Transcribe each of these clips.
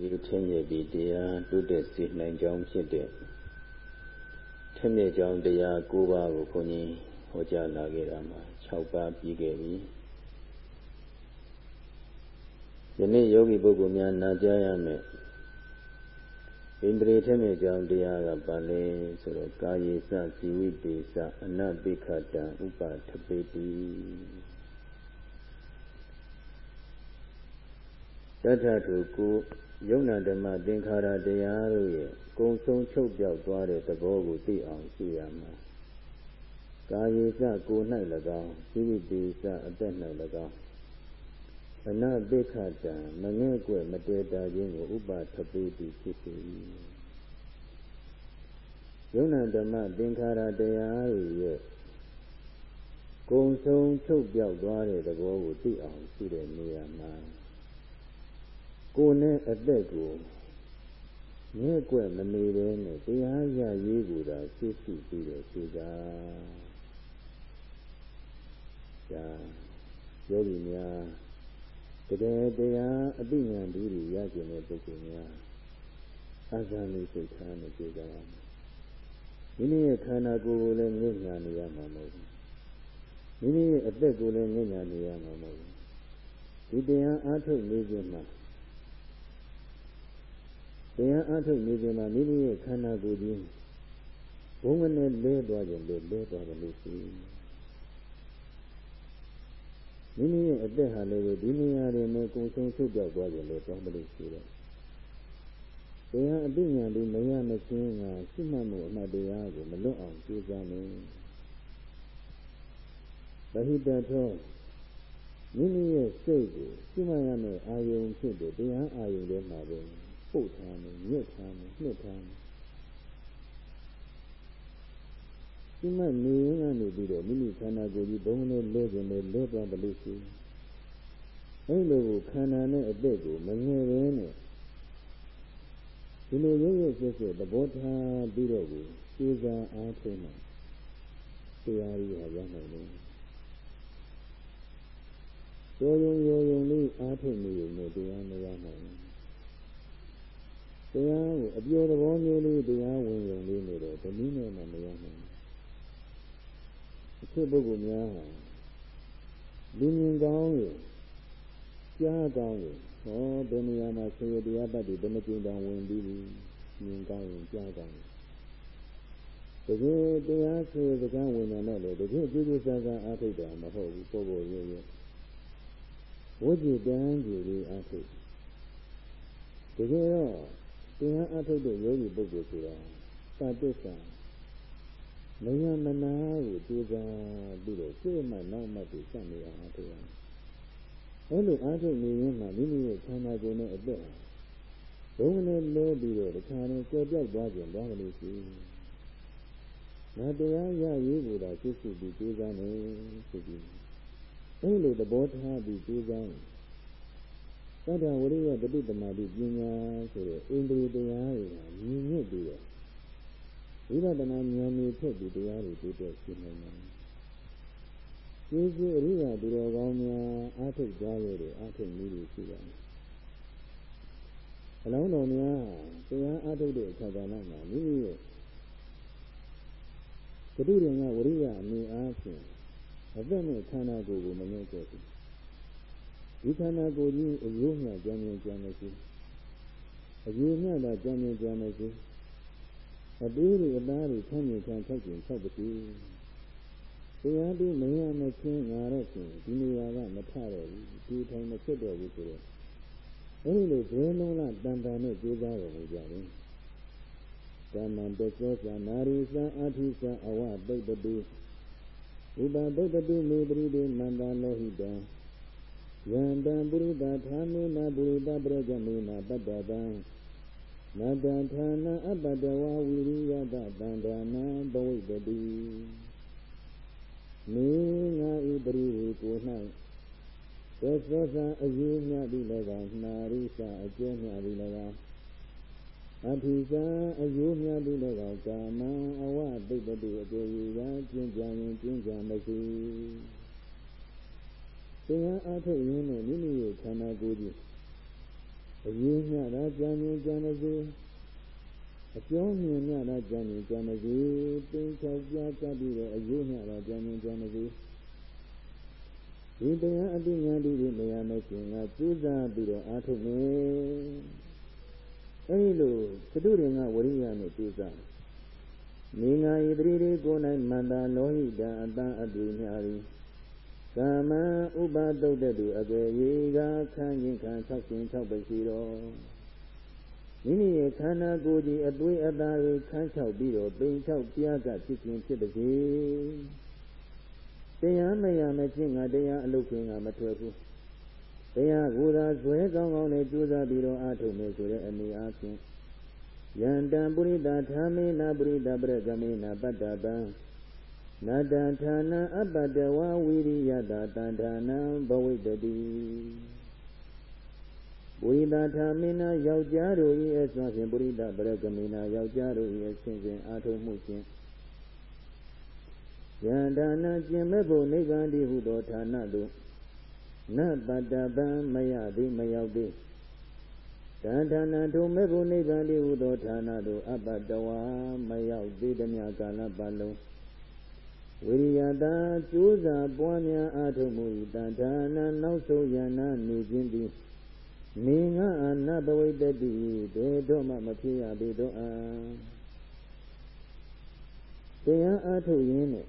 ဒီချင်းရဲ့ဒီတရားတုတ်တဲ့စေနိုင်ကြောင်းဖြစ်တဲ့ထက်မြက်ကြောင်းတရား၉ပါးကိုခွန်ကြီးဟောကြားလာခဲ့တာမှာ6ပါးပြီးခဲ့ပြီယနေ့ယောဂီပုဂ္ဂိုလ်များနာကြားရမယ်ဣန္ဒြေထက်မြက်ကြောင်းတရားကပါလဲဆိုတော့ကာယေစဇီဝိတေစအနပိခတံဥပထပေတိ တထထုကိုယုံနာဓမ္မသင်္ခါရတရားတို့ရဲ့ကုံဆုံးချုပ်ပြောက်သွားတဲ့သဘောကိုသိအောင်ရှုရမှာကာယေစကို၌၎င်းဇီဝိတေစအသက်၌၎င်းအနပိခတံမငဲ့ကွယ်မတွေ့တာခြင်းကိုဥပထပေတိဖြစ်စေ၏ယုံနာဓမ္မသင်္ခါရတရားတွေရဲ့ကုံဆုံးချုပ်ပြောက်သွားတဲ့သဘောကိုသိအောင်ရှုတဲ့နေရာမှာ ကိုယ်နဲ့အသက်ကိုမြဲကွက်မနေဘဲနဲ့တရားရရေးကိုသာသိသိပြီးတော့ရှင်းကြ။ဒါယောဂီများတကယ်တရားအသိဉာဏ်ဓုတွေရကျင်တဲ့ပုဂ္ဂိုလ်များအာဇာနည်စိတ်ထားနဲ့ကြိုးစားရမယ်။မိမိရဲ့ခန္ဓာကိုယ်ကိုလည်းငြိညာနေရမှာမဟုတ်ဘူး။မိမိရဲ့အသက်ကိုလည်းငြိညာနေရမှာမဟုတ်ဘူး။ဒီတရားအားထုတ်နေခြင်းမှာ တရားအထုတ်နေကြမှာမိမိရဲ့ခန္ဓာကိုယ်ကြီးဘုံနဲ့လဲသွားကြလို့လဲသွားတယ်လို့ရှိမိမိရဲ့အသက်ဟာလည်းဒီနေရာတွေနဲ့ကုံဆုံးဆုတ်ပြောက်သွားကြလို့သွားတယ်လို့ရှိတယ်တရားအသိဉာဏ်ဒီမရမချင်းကရှိမှတ်မှုအမှတ်တရားကိုမလွတ်အောင်ကြိုးစားနေဗဟိတထောမိမိရဲ့စိတ်ကိုရှိမှတ်ရမယ့်အာယုံဖြစ်တဲ့တရားအာယုံတွေမှာပဲ ပုတ်ထားမယ်ညက်ထားမယ်နှစ်ထားမယ်ဒီမှာနေရင်ကနေပြီးတော့မိမိခန္ဓာကိုယ်ကြီးဘုံနဲ့လဲခြင်းနဲ့လဲသွားတယ်လို့ရှိအဲ့လိုကိုခန္ဓာနဲ့အသက်ကိုမငယ်ပဲနဲ့ဒီလိုရုပ်ရုပ်ဆက်ဆက်သဘောထားပြီးတော့ကိုစေစားအားထုတ်မှတရားကြီးဟာရနိုင်တယ်ရောယုံရောယုံလေးအားထုတ်နေရင်တရားမရနိုင်ဘူး တရားကိုအပျော်သဘောမျိုးလေးတရားဝင်ရုံလေးနေတော့ဓမင်းနဲ့မှမရနိုင်ဘူးအဖြစ်ပုဂ္ဂိုလ်များဟာလူမြင်ကောင်းရဲ့ကြားကောင်းရဲ့ဟောဘယ်နေရာမှာဆေရတရားပတ်တွေဘယ်နှကြိမ်တောင်ဝင်ပြီးပြီမြင်ကောင်းရင်ကြားကောင်းတကယ်တရားဆေစကားဝင်တယ်တော့လေတကယ်ကြိုးကြိုးစားစားအားထုတ်တာမဟုတ်ဘူးပေါ်ပေါ်ရဲရဲဝိจิตတန်းကြီးလေးအားထုတ်တကယ်တော့ တရားအထုတ်တဲ့ယောဂီပုဂ္ဂိုလ်ဆိုတာသာတစ္ဆာမယမနာကိုကြိုးစားပြီးတော့စိတ်မှနောက်မှတည်စနေအောင်အားထုတ်ရမယ်။အဲလိုအားထုတ်နေရင်မှမိမိရဲ့ခန္ဓာကိုယ်နဲ့အသက်ဘုံနဲ့လဲပြီးတော့တခါနဲ့ကြော်ပြောက်သွားကြသွားမလို့ရှိ။ငါတရားရရေးကိုသာသိစုပြီးကြိုးစားနေဆိုပြီးအဲလိုသဘောထားပြီးကြိုးစားရင် သတ္တဝရိယတတိတမာတိပညာဆိုတဲ့အိန္ဒြေတရားတွေကမြင်မြင့်ပြီးတော့ဝိပဿနာဉာဏ်နဲ့ဖြစ်ပြီးတရားတွေတိုးတက်ရှင်းနိုင်တယ်။ကျေးဇူးအရိယာသူတော်ကောင်းများအားထုတ်ကြရတဲ့အားထုတ်နည်းတွေရှိပါတယ်။အလုံးတော်များတရားအားထုတ်တဲ့အခါကဏ္ဍမှာမိမိရဲ့ကတိရင်ကဝရိယအမြင်အားဖြင့်အသက်နဲ့ခန္ဓာကိုယ်ကိုမငဲ့ကြဘူး ဒီခန္ဓာကိုယ်ကြီးအယိုးမြကြံမြင်ကြံနေစီအယိုးမြတာကြံမြင်ကြံနေစီအသေးတွေအသားတွေဆန်းမြင်ခံ၆ကျင်၆ပတိတရားတူမရမချင်းငါတော့ဖြင့်ဒီနေရာကမထတော့ဘူးဒီထိုင်မဖြစ်တော့ဘူးဆိုတော့အဲဒီလိုဘယ်လုံးလားတန်တန်နဲ့ကြိုးစားရမှုကြတယ်ကမ္မံတသောသနာရိသံအာထိသံအဝတုတ်တုဥပတုတ်တုမေပရိဒေမန္တလောဟိတံ ယံတံပုရိသဌာမေနပုရိသပရဇမေနပတ္တတံနတံဌာနအပတဝဝိရိယတတန္တနာဘဝိတတိနေငါဤပရိဝေကို၌သောသောသာအယူမြသည်လည်းကောနာရိသအကျဲမြသည်လည်းကောအထိသာအယူမြသည်လည်းကောကာမအဝတိတ္တိအတေယရာကျင့်ကြံရင်ကျင့်ကြံမရှိ တရားအားထုတ်ရင်းနဲ့မိမိရဲ့ခန္ဓာကိုယ်ကြီးအရေးမြတာကြံမြင်ကြံစေအကျောင်းမြင်မြတာကြံမြင်ကြံစေပိန်ချောက်ပြကပ်ပြီးတော့အရေးမြတာကြံမြင်ကြံစေဒီတရားအတိညာတိတွေမရမချင်းကကျူးစားပြီးတော့အားထုတ်မယ်အဲဒီလိုသတုရင်ကဝရိယနဲ့ကျူးစားနေငါဤတိတွေကို၌မန္တာလောဟိတအတန်အတူများ သည်ကာမဥပါတုတ်တုအကေယေကခန်းရင်ခံ၆ရှင်၆ပစီတော်မိမိရဲ့ခန္ဓာကိုယ်ကြီးအသွေးအသားကိုခန်းချောက်ပြီးတော့ပိန်ချောက်ပြားကဖြစ်ခြင်းဖြစ်ပါစေတရားမရမချင်းငါတရားအလုပ်ခင်ကမထွက်ဘူးတရားကိုယ်သာဇွဲကောင်းကောင်းနဲ့ကြိုးစားပြီးတော့အားထုတ်မယ်ဆိုတဲ့အနေအားဖြင့်ယန္တံပုရိသထာမေနပုရိသပရကမေနပတ္တပံ နတံဌာနအပတဝဝိရိယတတန္ဌာနံဘဝိတတိပုရိသထာမေနယောက်ျားတို့၏အစွမ်းဖြင့်ပုရိသပရကမေနယောက်ျားတို့၏အစဉ်စဉ်အာထုံမှုဖြင့်ယန္တာနကျင်မဲ့ဖို့နိဗ္ဗာန်တည်းဟုသောဌာနသို့နပတ္တပံမရသည်မရောက်သည်တန်ဌာနထုံမဲ့ဖို့နိဗ္ဗာန်တည်းဟုသောဌာနသို့အပတ္တဝါမရောက်သေးသည်မြကာလပတ်လုံး ဝိရိယတာကျိုးစားပွားများအားထုတ်မှုဤတန်ဌာနနောက်ဆုံးယန္နာနေခြင်းသည်နေငါအနဘဝိတ္တိတေတော့မှမဖြစ်ရပေတော့အာတရားအားထုတ်ရင်းနဲ့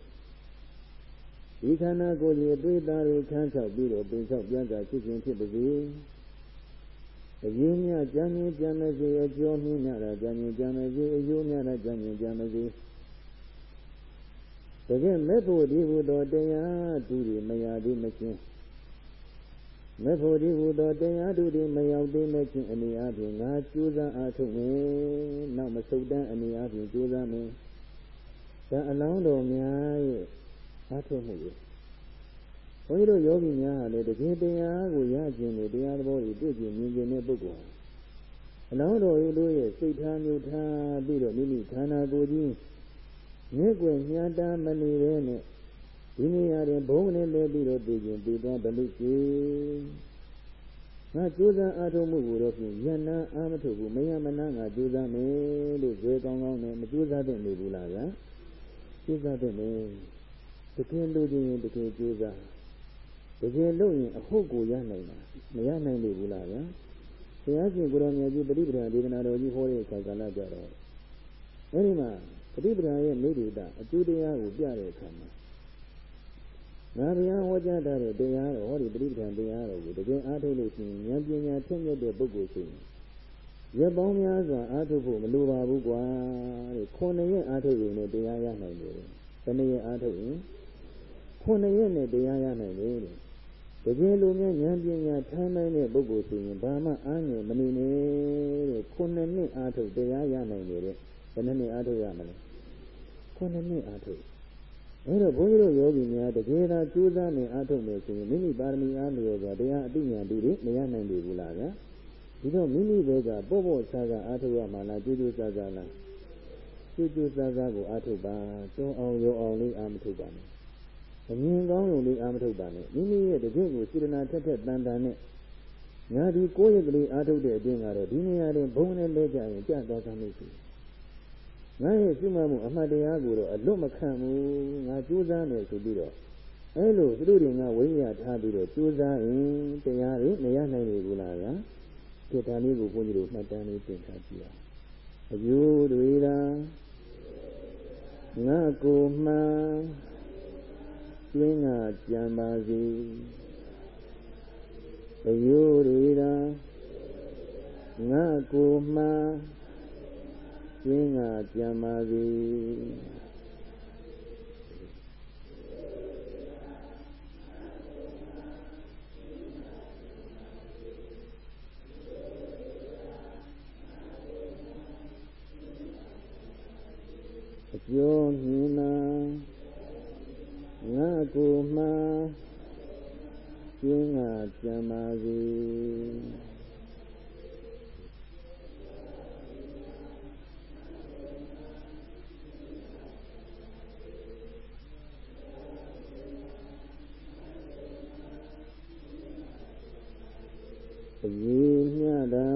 ဒီခန္ဓာကိုယ်ကြီးအတွေ့အသားတွေခန်းချောက်ပြီးတော့ပင်ချောက်ပြန်တာဖြစ်ခြင်းဖြစ်ပါစေအရင်းမြကြံမြင်ကြံမစေအကျော်မြင်ရတာကြံမြင်ကြံမစေအယိုးများတာကြံမြင်ကြံမစေ တကယ်မဲ့ဖို့ဒီဟုသောတရားသူတွေမရသေးမချင်းမဲ့ဖို့ဒီဟုသောတရားသူတွေမရောက်သေးမချင်းအနေအချင်းငါကြိုးစားအားထုတ်မယ်နောက်မဆုတ်တန်းအနေအချင်းကြိုးစားမယ်ဒါအလောင်းတော်များရဲ့အားထုတ်မှုတွေဘုန်းကြီးတို့ယောဂီများဟာလည်းတကယ်တရားကိုရခြင်းနဲ့တရားသဘောတွေတွေ့ကြမြင်ကြတဲ့ပုဂ္ဂိုလ်အလောင်းတော်ရဲ့တို့ရဲ့စိတ်ထားမျိုးထားပြီးတော့မိမိခန္ဓာကိုယ်ကြီး မြဲွယ်ညှာတာမနေပဲနဲ့ဒီနေရာတွင်ဘုံနဲ့လဲပြီးတော့သိခြင်းပြီးသွားဘလို့ရှိငါကြိုးစားအားထုတ်မှုကိုတော့ဖြင့်ယန္နာအာမထုတ်ဘူးမယမနာငါကြိုးစားမယ်လို့ဇွဲကောင်းကောင်းနဲ့မကြိုးစားတဲ့နေဘူးလားဗျာကြိုးစားတဲ့နေတကယ်လို့ခြင်းရင်တကယ်ကြိုးစားတကယ်လို့ရင်အဟုတ်ကိုရနိုင်တာမရနိုင်လေဘူးလားဗျာဘုရားရှင်ကိုရောင်မြတ်ကြီးပရိပဒဒေသနာတော်ကြီးဟောတဲ့အခါကလည်းကြတော့အဲဒီမှာ ပရိပဒရဲ့မိဒိတာအကျိုးတရားကိုပြတဲ့အခါမှာငါဘုရားဟောကြားတဲ့တရားတော်ဟောဒီပရိပဒတရားတော်ကိုတကယ်အားထုတ်လို့ရှိရင်ဉာဏ်ပညာထက်မြက်တဲ့ပုဂ္ဂိုလ်ရှိရင်ရပောင်းများစွာအားထုတ်ဖို့မလိုပါဘူးကွာတဲ့ခုနှစ်ရက်အားထုတ်ရင်လည်းတရားရနိုင်တယ်ဘယ်နှစ်ရက်အားထုတ်ရင်ခုနှစ်ရက်နဲ့တရားရနိုင်တယ်တဲ့တကယ်လို့များဉာဏ်ပညာထိုင်းနိုင်တဲ့ပုဂ္ဂိုလ်ဆိုရင်ဘာမှအားငယ်မနေနဲ့တဲ့ခုနှစ်နှစ်အားထုတ်တရားရနိုင်တယ်တဲ့ ဘယ်နှစ်နှစ်အားထုတ်ရမလဲခုနှစ်နှစ်အားထုတ်အဲတော့ဘုန်းကြီးတို့ယောဂီများတကယ်သာကြိုးစားနေအားထုတ်မယ်ဆိုရင်မိမိပါရမီအားလျော်စွာတရားအသိဉာဏ်တူတွေမရနိုင်ဘူးလားဗျာဒီတော့မိမိဘက်ကပေါ့ပေါ့ဆားဆားအားထုတ်ရမှာလားကြိုးကြိုးဆားဆားလားကြိုးကြိုးဆားဆားကိုအားထုတ်ပါကျောင်းအောင်ရောအောင်လေးအားမထုတ်ပါနဲ့အမြင်ကောင်းလို့လေးအားမထုတ်ပါနဲ့မိမိရဲ့တကယ့်ကိုစေတနာထက်ထက်တန်တန်နဲ့ညာဒီကိုယ့်ရဲ့ကလေးအားထုတ်တဲ့အတင်းကတော့ဒီနေရာတွင်ဘုံနဲ့လဲကြရင်ကြသွားတာမျိုးရှိ ငါရဲ့ရှိမှမှုအမှတ်တရားကိုတော့အလွတ်မခံဘူးငါကြိုးစားမယ်ဆိုပြီးတော့အဲလိုသူတို့တွေကဝိညာထားပြီးတော့ကြိုးစားရင်တရားတွေမရနိုင်ဘူးလားဗျာဒီတန်လေးကိုဘုန်းကြီးတို့မှတ်တမ်းလေးသင်ထားကြည့်ရအောင်အယိုးတွေလားငါကိုမှန်ကျွင်းကကြံပါစေအယိုးတွေသာငါကိုမှ ကျွင်းကကြံပါစေအကျော်မြင်နာငါကိုမှကျင်းကကြံပါစေ အရေးမြတာ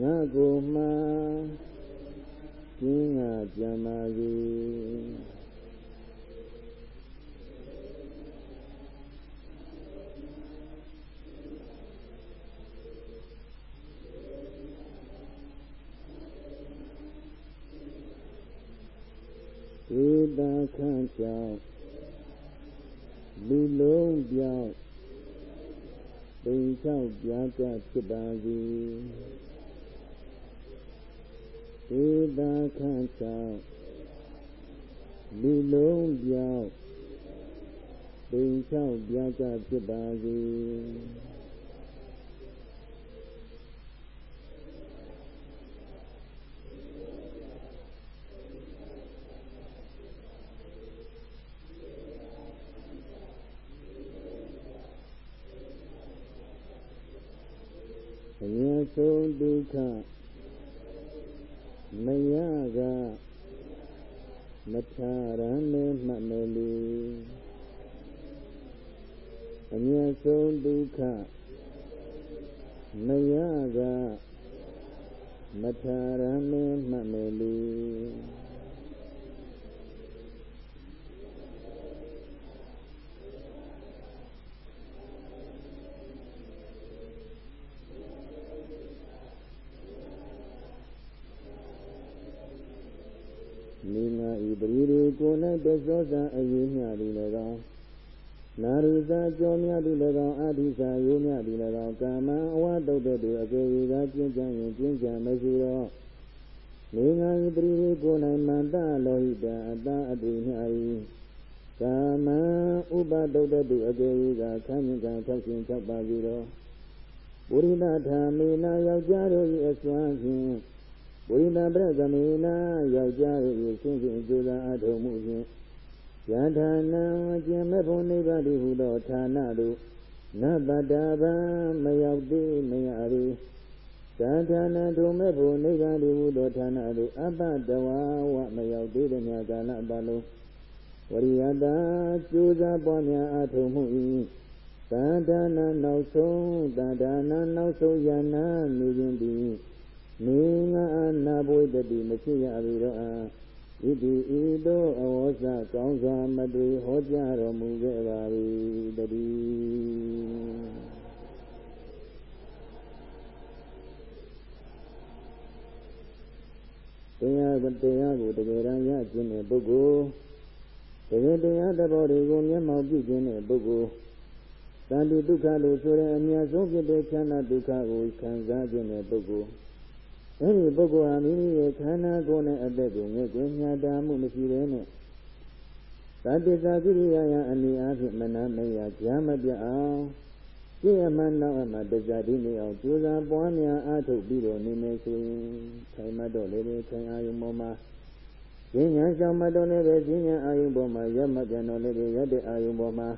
ငါကိုမှကျင်းငါကြံပါ၏ဧတာခန့်ကြောင့်လူလုံးပြောင်း ပိန်ချောက်ပြားကြဖြစ်ပါစေဧတာခန့်ကြောင့်လူလုံးပြောင်းပိန်ချောက်ပြားကြဖြစ်ပါစေအမြဲဆုံး ဒုက္ခမရကမထာရမ်းနဲ့မှတ်မယ်လေအမြဲဆုံးဒုက္ခမရကမထာရမ်းနဲ့မှတ်မယ်လေမိငါဤ ပရိရေကို၌တသောသာအရေးမြသည်၎င်းနာရိသာကြောမြသည်၎င်းအာဓိသာယိုမြသည်၎င်းကာမံအဝတုတ်တဲ့သူအကေဝေကကျင့်ကြံရင်ကျင့်ကြံမရှိတော့မိငါဤပရိရေကို၌မန္တလောဟိတအတအတွေ့မြ၏ကာမံဥပတုတ်တဲ့သူအကေဝေကခမ်းမြင်က၆ရှင်၆ပါးစီတော့ပုရိသထာမေနာယောက်ျားတို့၏အစွမ်းဖြင့် ဝိနာပရသမေနာယောက်ျား၏ဆင်းရဲကြိုးစားအထုံမှုဖြင့်ယထာနံကျင်မဲ့ဖို့နိဗ္ဗာန်ဟုသောဌာနသို့နတတ္တဗံမရောက်သေးမရ၏သာဌာနထုံမဲ့ဖို့နိဗ္ဗာန်ဟုသောဌာနသို့အပ္ပတဝဝမရောက်သေးတဲ့မြတ်ကာလပတ်လုံးဝရိယတာကြိုးစားပွားများအထုံမှု၏သာဌာနနောက်ဆုံးသာဌာနနောက်ဆုံးယနာနေခြင်းသည် နေငါနာဘွေတတိမဖြစ်ရပြီတော့အာဣတိဤသို့အဝေါစကောင်းစွာမတွေ့ဟောကြားတော်မူခဲ့ပါ၏တည်းတရားကိုတရားကိုတကယ်တမ်းရခြင်းတဲ့ပုဂ္ဂိုလ်တကယ်တရားသဘောတွေကိုမျက်မှောက်ပြုခြင်းတဲ့ပုဂ္ဂိုလ်သန္တိဒုက္ခလို့ဆိုတဲ့အမြတ်ဆုံးဖြစ်တဲ့ချမ်းသာဒုက္ခကိုခံစားခြင်းတဲ့ပုဂ္ဂိုလ် အဲဒီပုဂ္ဂိုလ်ဟာမိမိရဲ့ခန္ဓာကိုယ်နဲ့အသက်ကိုငဲ့ကွယ်ညာတာမှုမရှိဘဲနဲ့သတ္တစာကိရိယာယအနေအားဖြင့်မနာမရကြာမပြအောင်ကြည့်ရမှနောက်အမှတစ္ဆာတိနေအောင်ကြိုးစားပွားများအားထုတ်ပြီးတော့နေမယ်ဆိုရင်ခိုင်မတော့လေလေခိုင်အာယုံပေါ်မှာဉာဏ်ညာရှောင်မတော်လည်းပဲဉာဏ်ညာအာယုံပေါ်မှာရမပြန်တော်လည်းပဲရတဲ့အာယုံပေါ်မှာ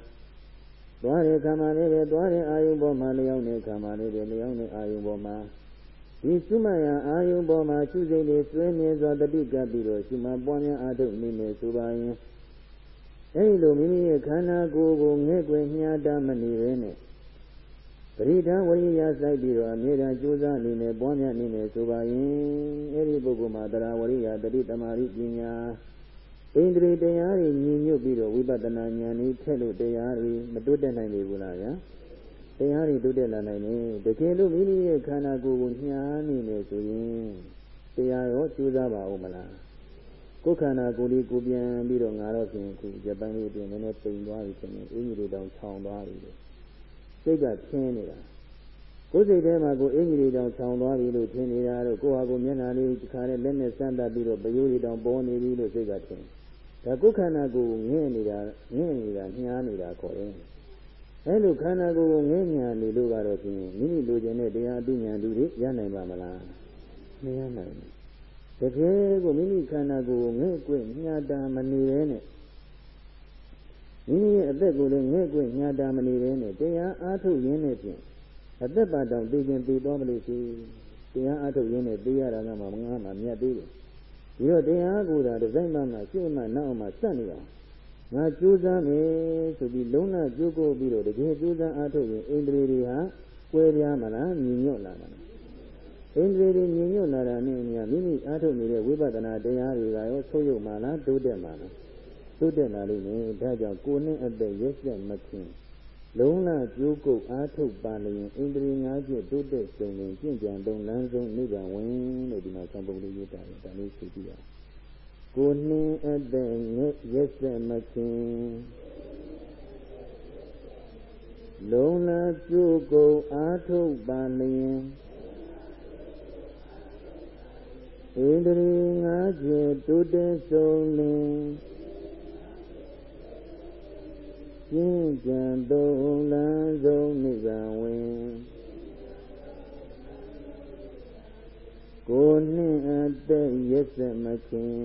သွားတဲ့ခါမှလည်းပဲသွားတဲ့အာယုံပေါ်မှာလျောင်းတဲ့ခါမှလည်းပဲလျောင်းတဲ့အာယုံပေါ်မှာ ဒီရှုမှတ်ရအာယုံပေါ်မှာရှုစိတ်လေးစွဲမြဲစွာတတိကပ်ပြီးတော့ရှုမှတ်ပွားများအားထုတ်နေမယ်ဆိုပါရင်အဲဒီလိုမိမိရဲ့ခန္ဓာကိုယ်ကိုငဲ့ကွယ်ညှာတာမနေပဲနဲ့ပရိဒါဝိရိယစိုက်ပြီးတော့အမြဲတမ်းကြိုးစားနေမယ်ပွားများနေမယ်ဆိုပါရင်အဲဒီပုဂ္ဂိုလ်မှာတရားဝရိယတတိတမာရိပညာဣန္ဒြေတရားတွေညီညွတ်ပြီးတော့ဝိပဿနာဉာဏ်ဤထက်လို့တရားတွေမတွတ်တက်နိုင်ဘူးလားဗျာ တရားတွေတိုးတက်လာနိုင်တယ်တကယ်လို့မိမိရဲ့ခန္ဓာကိုယ်ကိုညားနေနေဆိုရင်တရားရောကြိုးစားပါဦးမလားကိုယ်ခန္ဓာကိုယ်လေးကိုပြန်ပြီးတော့ငါတော့ဖြင့်ခုဂျပန်လေးပြင်နည်းနည်းပိန်သွားပြီဆိုရင်အင်းကြီးတွေတောင်ခြောင်သွားပြီလေစိတ်ကထင်းနေတာကိုယ်စိတ်ထဲမှာကိုယ်အင်းကြီးတွေတောင်ခြောင်သွားပြီလို့ထင်နေတာတော့ကိုယ်ဟာကိုယ်မျက်နှာလေးတစ်ခါနဲ့လက်နဲ့စမ်းသပ်ပြီးတော့ပယိုးတွေတောင်ပေါ်နေပြီလို့စိတ်ကထင်ဒါကိုယ်ခန္ဓာကိုယ်ကိုငဲ့နေတာငဲ့နေတာညားနေတာခေါ်တယ် အဲလိုခန္ဓာကိုယ်ကိုငဲ့ညာနေလို့ကတော့ဖြင့်မိမိလိုချင်တဲ့တရားအသိဉာဏ်တူတွေရနိုင်ပါမလားမရနိုင်ဘူးတကယ်ကိုမိမိခန္ဓာကိုယ်ကိုငဲ့ကွင့်ညာတာမနေရဲနဲ့မိမိရဲ့အသက်ကိုလည်းငဲ့ကွင့်ညာတာမနေရဲနဲ့တရားအားထုတ်ရင်းနဲ့ဖြင့်အသက်ပါတောင်သိခြင်းသိတော်မလို့ရှိတရားအားထုတ်ရင်းနဲ့သိရတာကမှငါးမှမြတ်သေးတယ်ဒီတော့တရားကိုယ်သာဒီဇိုင်းမှမှရှင်းမှနောက်မှစက်နေအောင် ငါကြိုးစားမယ်ဆိုပြီးလုံးဝကြိုးကိုပြီးတော့တကယ်ကြိုးစားအားထုတ်ရင်ဣန္ဒြေတွေဟာကွဲပြားမလားညီညွတ်လာမလားဣန္ဒြေတွေညင်ညွတ်လာတာနဲ့အမျှမိမိအားထုတ်နေတဲ့ဝိပဿနာတရားတွေကရောဆုပ်ယုပ်မှလားတိုးတက်မှလားတိုးတက်လာလိမ့်မယ်ဒါကြောင့်ကိုယ်နဲ့အသက်ရက်ဆက်မခင်လုံးလကျိုးကုတ်အားထုတ်ပါလျင်ဣန္ဒြေ၅ချက်တိုးတက်ဆုံးရင်ကျင့်ကြံသုံးလမ်းဆုံးနိဗ္ဗာန်ဝင်လို့ဒီမှာသံပုံလေးရေးတာတယ်ဒါလေးသိကြည့်ရအောင် ကိုယ်နှင်းအသက်ရက်ဆက်မခင်လုံးလကျိုးကုတ်အားထုတ်ပါလျင်ဣန္ဒြေငါးချက်တိုးတက်ဆုံးလင်ကျင့်ကြံသုံးလန်းဆုံးနိဗ္ဗာန်ဝင် ကိုနှင့်အသက်ရက်စမခင်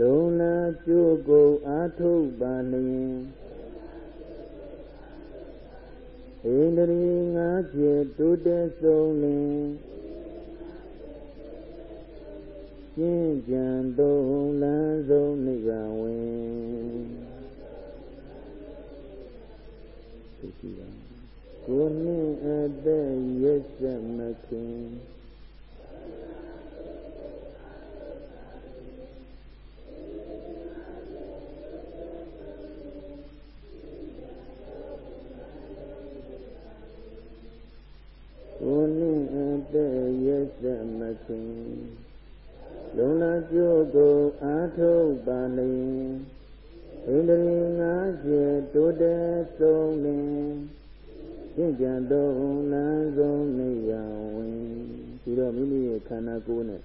လုံလာကျိုးကိုအာထုတ်ပါလျင်ဣန္ဒြေငါးချက်တိုးတက်ဆုံးလင်ကျင့်ကြံသုံးလန်းဆုံးနိဗ္ဗာန်ဝင်သိကြပါ ကိုနှင့်အသက်ရက်စမခင်ကိုနှင့်အသက်ရက်စမခင်လုံလကျိုးကိုအာထုတ်ပါလျင်ဣန္ဒြေငါးချက်တိုးတက်ဆုံးလင် ကျင့်ကြံသုံးလန်းဆုံးနေရဝင်ဒီတော့မိမိရဲ့ခန္ဓာကိုယ်နဲ့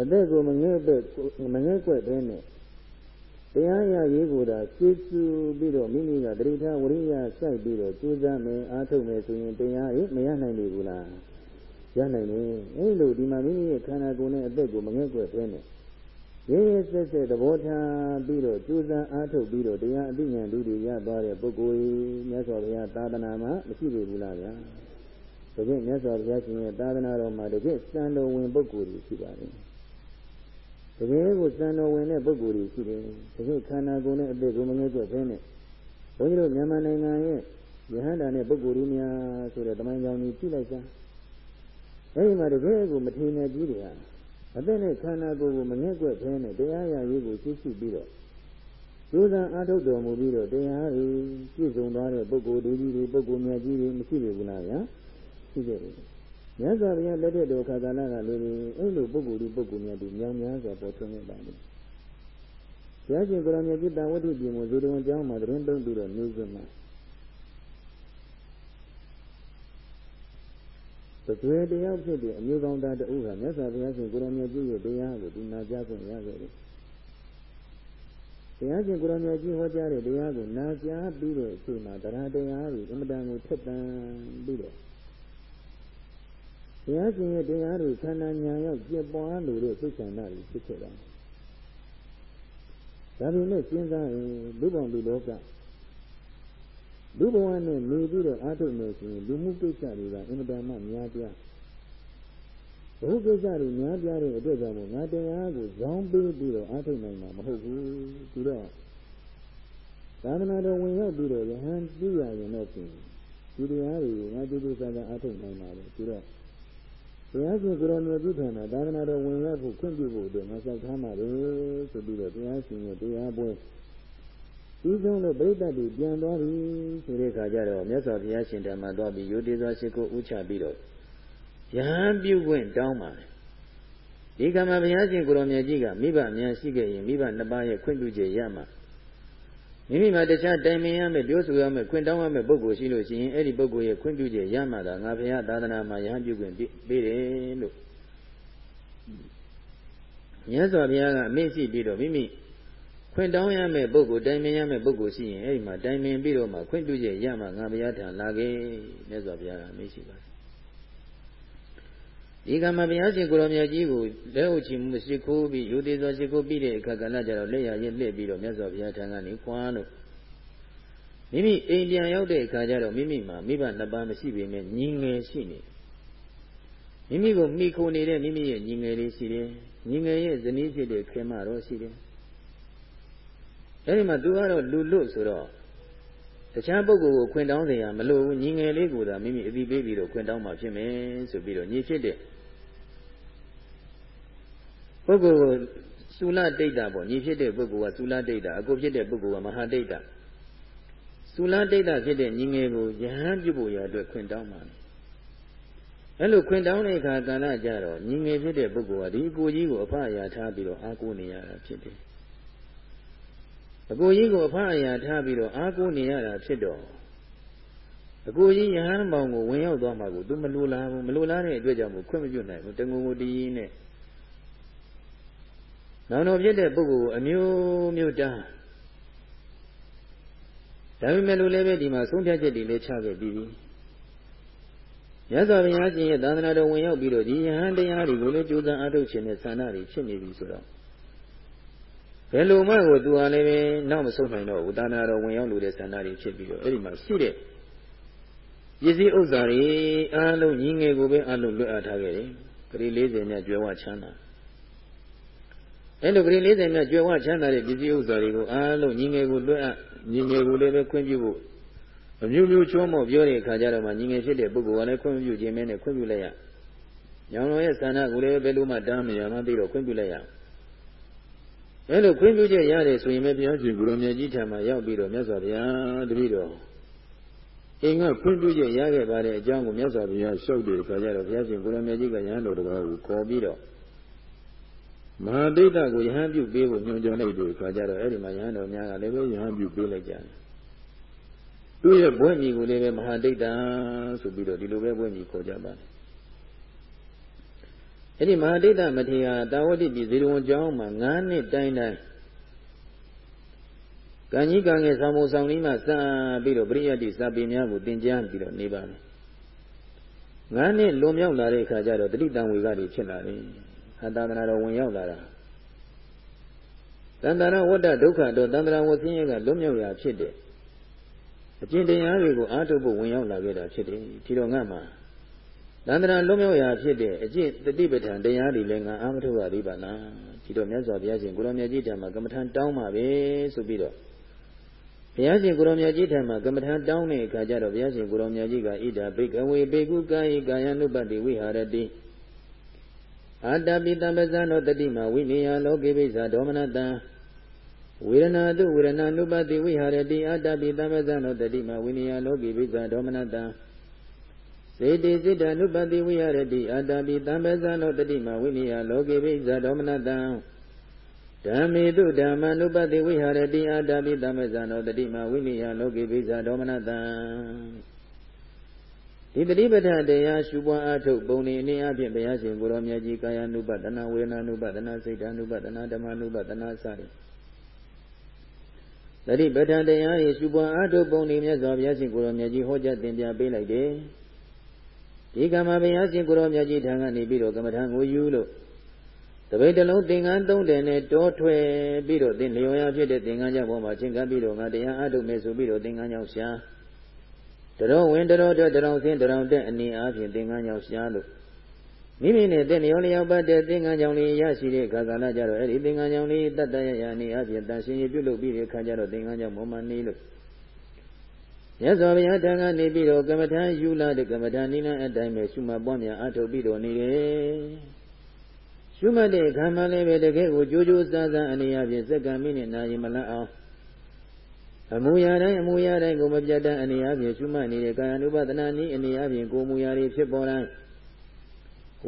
အသက်ကိုမငဲ့ပဲ့မငဲ့ကွက်တဲ့နဲ့တရားရရေးကိုသာစိတ်ဆူပြီးတော့မိမိကတတိထဝရိယစိုက်ပြီးတော့ကြိုးစားမယ်အားထုတ်မယ်ဆိုရင်တရားရေးမရနိုင်လေဘူးလားရနိုင်တယ်အဲ့လိုဒီမှာမိမိရဲ့ခန္ဓာကိုယ်နဲ့အသက်ကိုမငဲ့ကွက်ပဲနဲ့ ရဲရဲစက်စက်သဘောထားပြီးတော့ကြိုးစားအားထုတ်ပြီးတော့တရားအသိဉာဏ်လူတွေရသွားတဲ့ပုဂ္ဂိုလ်ကြီးမြတ်စွာဘုရားသာသနာမှာမရှိပေဘူးလားဗျာတကယ်မြတ်စွာဘုရားရှင်ရဲ့သာသနာတော်မှာတကယ်စံတော်ဝင်ပုဂ္ဂိုလ်တွေရှိပါတယ်တကယ်ကိုစံတော်ဝင်တဲ့ပုဂ္ဂိုလ်တွေရှိတယ်တကယ်ခန္ဓာကိုယ်နဲ့အသက်ကိုမငဲ့ကွက်ပဲနဲ့ဘုန်းကြီးတို့မြန်မာနိုင်ငံရဲ့ယဟန္တာနဲ့ပုဂ္ဂိုလ်တွေများဆိုတဲ့တမန်ကြောင့်ကြီးကြည့်လိုက်စမ်းအဲဒီမှာတကယ်ကိုမထင်နဲ့ကြီးတွေဟာ အသက်နဲ့ခန္ဓာကိုယ်ကိုမငဲ့ကွက်သေးနဲ့တရားရရေးကိုသိရှိပြီးတော့ကျိုးစားအားထုတ်တော်မူပြီးတော့တရားကိုပြည့်စုံသွားတဲ့ပုဂ္ဂိုလ်တွေကြီးတွေပုဂ္ဂိုလ်မြတ်ကြီးတွေမရှိပြီဘူးလားဗျာရှိခဲ့တယ်မြတ်စွာဘုရားလက်ထက်တော်ခါကာလကလည်းအဲ့လိုပုဂ္ဂိုလ်ဒီပုဂ္ဂိုလ်များဒီမြောင်များစွာပေါ်ထွန်းနေပါလိမ့်ဘုရားရှင်ကိုရမြတ်จิตဝတ္ထုပြင်ကိုဇေတဝန်ကျောင်းမှာတရင်တုံးပြီးတော့နေစဉ်မှာ သွေတယောက်ဖြစ်တဲ့အမျိုးကောင်းသားတဦးဟာမြတ်စွာဘုရားရှင်ကိုရမြတ်ကြီးရဲ့တရားကိုဒီနာကြားခွင့်ရခဲ့တယ်။တရားရှင်ကိုရမြတ်ကြီးဟောကြားတဲ့တရားကိုနာကြားပြီးတဲ့အချိန်မှာတရားတရားကိုအမတန်ကိုထက်သန်ပြီးတော့တရားရှင်ရဲ့တရားတွေခန္ဓာညာရောက်ပြပွားလို့တဲ့စိတ်ဆန္ဒတွေဖြစ်ခဲ့တာ။ဒါပေမဲ့စဉ်းစားရင်လူပေါင်းလူလောက လူဘဝနဲ့နေပြီးတော့အားထုတ်မယ်ဆိုရင်လူမှုကိစ္စတွေကအင်မတန်မှများပြားဘုကိစ္စတွေများပြားတဲ့အတွက်ကြောင့်မို့ငါတရားကိုဇောင်းပေးပြီးတော့အားထုတ်နိုင်မှာမဟုတ်ဘူးဒီတော့သာသနာတော်ဝင်ရောက်ပြီးတော့ယဟန်ပြရရင်တော့ပြင်ဒီတရားတွေကိုငါကြိုးကြိုးစားစားအားထုတ်နိုင်ပါလေဒီတော့တရားရှင်ကိုရောမြေပြုထံတာသာသနာတော်ဝင်ရောက်ဖို့ခွင့်ပြုဖို့အတွက်ငါစောက်ထားမှာပဲဆိုပြီးတော့တရားရှင်ရဲ့တရားပွဲ ပြီးဆုံးလို့ပြိတ္တတွေပြန်သွားပြီဆိုတဲ့အခါကျတော့မြတ်စွာဘုရားရှင်တမန်သွားပြီးယောတိသွားရှိကိုဥချပြီးတော့ယဟန်ပြုခွင့်တောင်းပါတယ်ဒီကမှာဘုရားရှင်ကိုရောမြတ်ကြီးကမိဘများရှိခဲ့ရင်မိဘနှစ်ပါးရဲ့ခွင့်ပြုချက်ရမှာမိမိမှာတခြားတိုင်ပင်ရမယ်ပြောဆိုရမယ်ခွင့်တောင်းရမယ်ပုဂ္ဂိုလ်ရှိလို့ရှိရင်အဲ့ဒီပုဂ္ဂိုလ်ရဲ့ခွင့်ပြုချက်ရမှာဒါငါဘုရားသာသနာမှာယဟန်ပြုခွင့်ပေးတယ်လို့မြတ်စွာဘုရားကအမိန့်ရှိပြီးတော့မိမိ ခွင့်တောင်းရမယ့်ပုဂ္ဂိုလ်တိုင်ပင်ရမယ့်ပုဂ္ဂိုလ်ရှိရင်အဲ့ဒီမှာတိုင်ပင်ပြီးတော့မှခွင့်ပြုချက်ရမှငါဘုရားထံလာခဲ့မြတ်စွာဘုရားကမေ့ရှိပါတယ်ဒီကမှာဘုရားရှင်ကိုရောမြတ်ကြီးကိုလက်ဟုတ်ချီမှုရှိခိုးပြီးယူသေးစွာရှိခိုးပြီးတဲ့အခါကလည်းကြတော့လက်ရရစ်လှည့်ပြီးတော့မြတ်စွာဘုရားထံကနေခွာလို့မိမိအိမ်ပြန်ရောက်တဲ့အခါကျတော့မိမိမှာမိဘနှစ်ပါးမရှိပေမဲ့ညီငယ်ရှိနေမိမိကိုမိခိုနေတဲ့မိမိရဲ့ညီငယ်လေးရှိတယ်ညီငယ်ရဲ့ဇနီးဖြစ်တဲ့ခင်မတော်ရှိတယ် အဲဒီမှာသူကတော့လူလွတ်ဆိုတော့တခြားပုဂ္ဂိုလ်ကိုခွင့်တောင်းနေရမလို့ညီငယ်လေးကိုသာမိမိအတိပေးပြီးတော့ခွင့်တောင်းမှဖြစ်မယ်ဆိုပြီးတော့ညီဖြစ်တဲ့ပုဂ္ဂိုလ်ကိုသုလတိတ်တာပေါ့ညီဖြစ်တဲ့ပုဂ္ဂိုလ်ကသုလတိတ်တာအကိုဖြစ်တဲ့ပုဂ္ဂိုလ်ကမဟာတိတ်တာသုလတိတ်တာဖြစ်တဲ့ညီငယ်ကိုယဟန်ပြုဖို့ရအတွက်ခွင့်တောင်းမှအဲ့လိုခွင့်တောင်းတဲ့အခါကာလကြတော့ညီငယ်ဖြစ်တဲ့ပုဂ္ဂိုလ်ကဒီအကိုကြီးကိုအဖအရာထားပြီးတော့အားကိုးနေရတာဖြစ်တယ် အကိုကြီးကိုအဖအရာထားပြီးတော့အားကိုးနေရတာဖြစ်တော့အကိုကြီးယဟန်မောင်ကိုဝင်ရောက်သွားမှကိုသူမလိုလားဘူးမလိုလားတဲ့အတွက်ကြောင့်ခွင့်မပြုနိုင်ဘူးတငုံကိုတည်နဲ့နောင်တော်ဖြစ်တဲ့ပုဂ္ဂိုလ်ကိုအမျိုးမျိုးတားဒါပေမဲ့လို့လည်းပဲဒီမှာဆုံးဖြတ်ချက်တွေလည်းချခဲ့ပြီးပြီမြတ်စွာဘုရားရှင်ရဲ့သာသနာတော်ဝင်ရောက်ပြီးတော့ဒီယဟန်တရားတွေကိုလည်းကြိုးစားအားထုတ်ခြင်းနဲ့ဆန္ဒတွေဖြစ်နေပြီဆိုတော့ ဘယ်လိုမှကိုသူဟာလည်းပဲနောက်မဆုံးနိုင်တော့ဘူးသာသနာတော်ဝင်ရောက်လို့တဲ့ဆန္ဒတွေဖြစ်ပြီးတော့အဲ့ဒီမှာရှိတဲ့ပစ္စည်းဥစ္စာတွေအားလုံးညီငယ်ကိုပဲအားလုံးလွတ်အပ်ထားခဲ့တယ်။ဂရီ40မြတ်ကျွဲဝချမ်းသာ။အဲ့လိုဂရီ40မြတ်ကျွဲဝချမ်းသာတဲ့ပစ္စည်းဥစ္စာတွေကိုအားလုံးညီငယ်ကိုလွတ်အပ်ညီငယ်ကိုလည်းပဲခွင့်ပြုဖို့အမျိုးမျိုးချုံးမော့ပြောတဲ့အခါကျတော့မှညီငယ်ဖြစ်တဲ့ပုဂ္ဂိုလ်ကလည်းခွင့်ပြုခြင်းမဲနဲ့ခွင့်ပြုလိုက်ရ။ညောင်တော်ရဲ့ဆန္ဒကိုလည်းဘယ်လိုမှတားမရမှသိတော့ခွင့်ပြုလိုက်ရ။ အဲ့လိုခွင့်ပြုချက်ရတယ်ဆိုရင်ပဲဘုရားရှင်ကိုရောင်မြတ်ကြီးထံမှာရောက်ပြီးတော့မြတ်စွာဘုရားတပည့်တော်အိမ်ကဖွင့်ပြချက်ရခဲ့ပါတဲ့အကြောင်းကိုမြတ်စွာဘုရားရှုပ်တဲ့အခါကျတော့ဘုရားရှင်ကိုရမေကြီးကရဟန်းတော်တပါးကိုခေါ်ပြီးတော့မဟာဒိဋ္ဌကိုယဟန်ပြုပေးဖို့ညွှန်ကြားလိုက်တဲ့အခါကျတော့အဲ့ဒီမှာယဟန်တော်များကလည်းပဲယဟန်ပြုပေးလိုက်ကြတယ်သူ့ရဲ့ဘွဲ့မြီကိုလည်းပဲမဟာဒိဋ္ဌဆိုပြီးတော့ဒီလိုပဲဘွဲ့မြီခေါ်ကြပါတယ် အဲ့ဒီမဟာဒိဋ္ဌမထေရတာဝတိပြည်ဇေရဝံကျောင်းမှာ9နှစ်တိုင်းတိုင်းကံကြီးကံငယ်ဆောင်မဆောင်လေးမှစပြီးတော့ပရိယတ်တိစာပေများကိုသင်ကြားပြီးတော့နေပါမယ်။ငါးနှစ်လွန်မြောက်လာတဲ့အခါကျတော့တတိတံဝေကတွေဖြစ်လာတယ်။အတ္တနာတော်ဝင်ရောက်လာတာ။တန္တရာဝတ္တဒုက္ခတော့တန္တရာဝဆင်းရဲကလွတ်မြောက်ရာဖြစ်တယ်။အကျင့်တရားတွေကိုအားထုတ်ဖို့ဝင်ရောက်လာခဲ့တာဖြစ်တယ်။ဒီတော့ငါမှာ တန္တရာလွတ်မြောက်ရာဖြစ်တဲ့အကျင့်တတိပဋ္ဌာန်တရားတွေလည်းငါအားမထုတ်ရသေးပါလား။ဒီတော့မြတ်စွာဘုရားရှင်ကိုရောမြတ်ကြီးတံမှာကမ္မထံတောင်းပါပဲဆိုပြီးတော့ဘုရားရှင်ကိုရောင်မြတ်ကြီးထံမှာကမ္မထာတောင်းတဲ့အခါကျတော့ဘုရားရှင်ကိုရောင်မြတ်ကြီးကဣဒာဘိကဝေဘေကုကာယကာယ ानु ပတိဝိဟာရတိအာတပိတပဇာနောတတိမဝိနေယလောကေပိဇာဒေါမနတံဝေဒနာတုဝေဒနာ ानु ပတိဝိဟာရတိအာတပိတပဇာနောတတိမဝိနေယလောကေပိဇာဒေါမနတံ စေတိစိတ္တ ानु ပတိဝိဟာရတိအာတပိတပဇာနောတတိမဝိနေယလောကေပိဇာဒေါမနတံဓမ္မေတုဓမ္မနုပတိဝိဟာရတိအာတာပိသမဇာနောတတိမဝိနိယလောကိပိဇာဒေါမနတံဒီတတိပဋ္ဌာတရားရှုပွားအားထုတ်ပုံနေအနေအချင်းဘုရားရှင်ကိုရောမြတ်ကြီးကာယ ानु ပတနာဝေဒနာ ानु ပတနာစိတ် ानु ပတနာဓမ္မ ानु ပတနာစသည်တတိပဋ္ဌာန်တရားရဲ့ရှုပွားအားထုတ်ပုံနေမြတ်စွာဘုရားရှင်ကိုရောမြတ်ကြီးဟောကြားသင်ပြပေးလိုက်တယ် ဒီကမ္မဘုရားရှင်ကိုရောမြတ်ကြီးထံကနေပြီးတော့ကမ္မထံကိုယူလို့တပိတ်တလုံးသင်္ကန်းသုံးတယ်နဲ့တောထွယ်ပြီးတော့သင်လျော်ရဖြစ်တဲ့သင်္ကန်းကြောင့်ပေါ်မှာချင်းကပ်ပြီးတော့ငါတရားအားထုတ်မယ်ဆိုပြီးတော့သင်္ကန်းကြောင့်ရှာတတော်ဝင်တတော်တော်တတော်ဆင်းတတော်တဲ့အနေအားဖြင့်သင်္ကန်းကြောင့်ရှာလို့မိမိနဲ့တဲ့လျော်လျော်ပတ်တဲ့သင်္ကန်းကြောင့်လေးရရှိတဲ့ခါကာလကြတော့အဲ့ဒီသင်္ကန်းကြောင့်လေးတတ်တရရအနေအားဖြင့်တန်ရှင်ရပြုလုပ်ပြီးတဲ့ခါကျတော့သင်္ကန်းကြောင့်မောမှနေလို့ မြတ်စွာဘုရားတန်ခါနေပြီးတော့ကမ္မထာယူလာတဲ့ကမ္မထာနိလအတိုင်းပဲရှုမှတ်ပွားများအားထုတ်ပြီးတော့နေတယ်ရှုမှတ်တဲ့အခါမှလည်းပဲတကယ်ကိုကြိုးကြိုးစားစားအနေအချင်းစက္ကန့်မိနစ်နာရီမလတ်အောင်အမူအရာတိုင်းအမူအရာတိုင်းကိုမပြတ်တမ်းအနေအချင်းရှုမှတ်နေတဲ့ကာယ ानु ပဒနာနည်းအနေအချင်းကိုမူရာတွေဖြစ်ပေါ်တိုင်း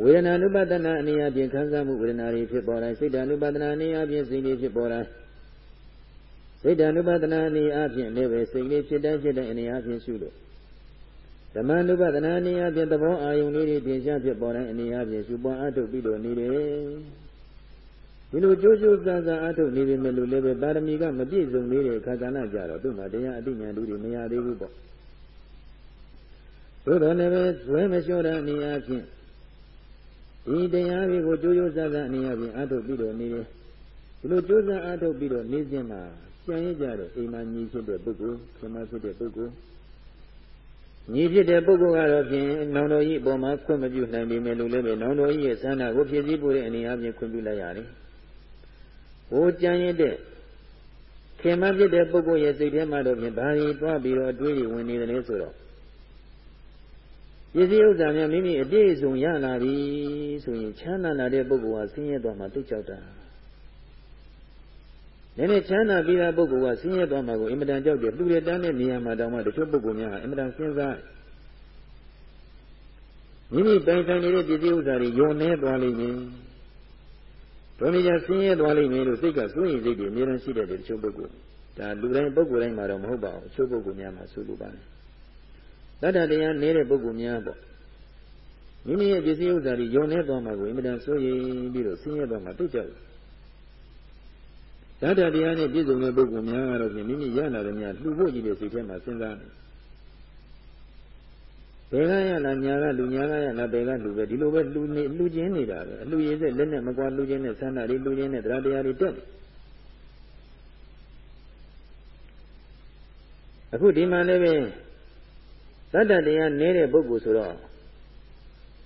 ဝေဒနာ ानु ပဒနာအနေအချင်းခံစားမှုဝေဒနာတွေဖြစ်ပေါ်တိုင်းစိတ် ानु ပဒနာအနေအချင်းစိတ်တွေဖြစ်ပေါ်တိုင်း စိတ် ानु ပဒနာအနေအချင်းလည်းပဲစိတ်လေးဖြစ်တိုင်းဖြစ်တိုင်းအနေအချင်းရှုလို့ဓမ္မနုပဒနာနေရာဖြင့်သဘောအာယုန်လေးတွေတင်ရှားဖြစ်ပေါ်တိုင်းအနေအချင်းရှုပွားအထုတ်ပြီးတော့နေတယ်ဒီလိုကြိုးကြိုးစားစားအထုတ်နေပေမဲ့လို့လည်းပဲပါရမီကမပြည့်စုံသေးတဲ့ခါကဏကြတော့သူ့မှာတရားအတိညာတူတွေမရသေးဘူးပေါ့သို့တော်လည်းပဲဇွဲမလျှော့တဲ့အနေအချင်းဒီတရားတွေကိုကြိုးကြိုးစားစားအနေအချင်းအထုတ်ပြီးတော့နေတယ်ဒီလိုကြိုးစားအထုတ်ပြီးတော့နေခြင်းမှာ ကြံရကြတဲ့အိမ်မှာညီဖြစ်တဲ့ပုဂ္ဂိုလ်ခမဖြစ်တဲ့ပုဂ္ဂိုလ်ညီဖြစ်တဲ့ပုဂ္ဂိုလ်ကတော့ဖြင့်နောင်တော်ကြီးအပေါ်မှာခွင့်မပြုနိုင်ပေမဲ့လို့လည်းပဲနောင်တော်ကြီးရဲ့ဆန္ဒကိုဖြည့်ဆည်းဖို့တဲ့အနေအချင်းခွင့်ပြုလိုက်ရတယ်။ဟိုကြံရတဲ့ခင်မဖြစ်တဲ့ပုဂ္ဂိုလ်ရဲ့စိတ်ထဲမှာတော့ဖြင့်ဘာတွေတွားပြီးတော့အတွေးတွေဝင်နေတယ်လဲဆိုတော့ပစ္စည်းဥစ္စာများမိမိအပြည့်အစုံရလာပြီဆိုရင်ချမ်းသာလာတဲ့ပုဂ္ဂိုလ်ဟာဆင်းရဲသွားမှသိကြောက်တာ နည်းနည်းချမ်းသာပြီးတဲ့ပုဂ္ဂိုလ်ကဆင်းရဲသွားမှကိုအင်မတန်ကြောက်တယ်လူတွေတန်းတဲ့နေရာမှာတောင်မှတချို့ပုဂ္ဂိုလ်များဟာအင်မတန်စဉ်းစားမိမိပိုင်ဆိုင်နေတဲ့ပစ္စည်းဥစ္စာတွေယုံနေသွားလိမ့်မယ်ဒုနိယဆင်းရဲသွားလိမ့်မယ်လို့စိတ်ကစိုးရင်စိတ်တွေအများကြီးရှိတဲ့တချို့ပုဂ္ဂိုလ်ဒါလူတိုင်းပုဂ္ဂိုလ်တိုင်းမှာတော့မဟုတ်ပါဘူးအချို့ပုဂ္ဂိုလ်များမှာဆိုလိုပါတယ်တတ္တတရားနေတဲ့ပုဂ္ဂိုလ်များပေါ့မိမိရဲ့ပစ္စည်းဥစ္စာတွေယုံနေသွားမှာကိုအင်မတန်စိုးရင်ပြီးတော့ဆင်းရဲသွားမှာတိတ်ကြောက်တ တ္တတရားနဲ့ပြည့်စုံတဲ့ပုဂ္ဂိုလ်များကတော့ဖြင့်မိမိရလာတဲ့များလှူဖို့ကြီးတဲ့စိတ်ထဲမှာစဉ်းစားနေဘယ်ကရလားညာကလူညာကရလားဘယ်ကလူပဲဒီလိုပဲလူနေလူချင်းနေတာပဲအလူရည်စက်လက်နဲ့မကွာလူချင်းနဲ့ဆန္ဒတွေလူချင်းနဲ့တရားတရားတွေတက်တယ်အခုဒီမှာလည်းပဲသတ္တတရားနည်းတဲ့ပုဂ္ဂိုလ်ဆိုတော့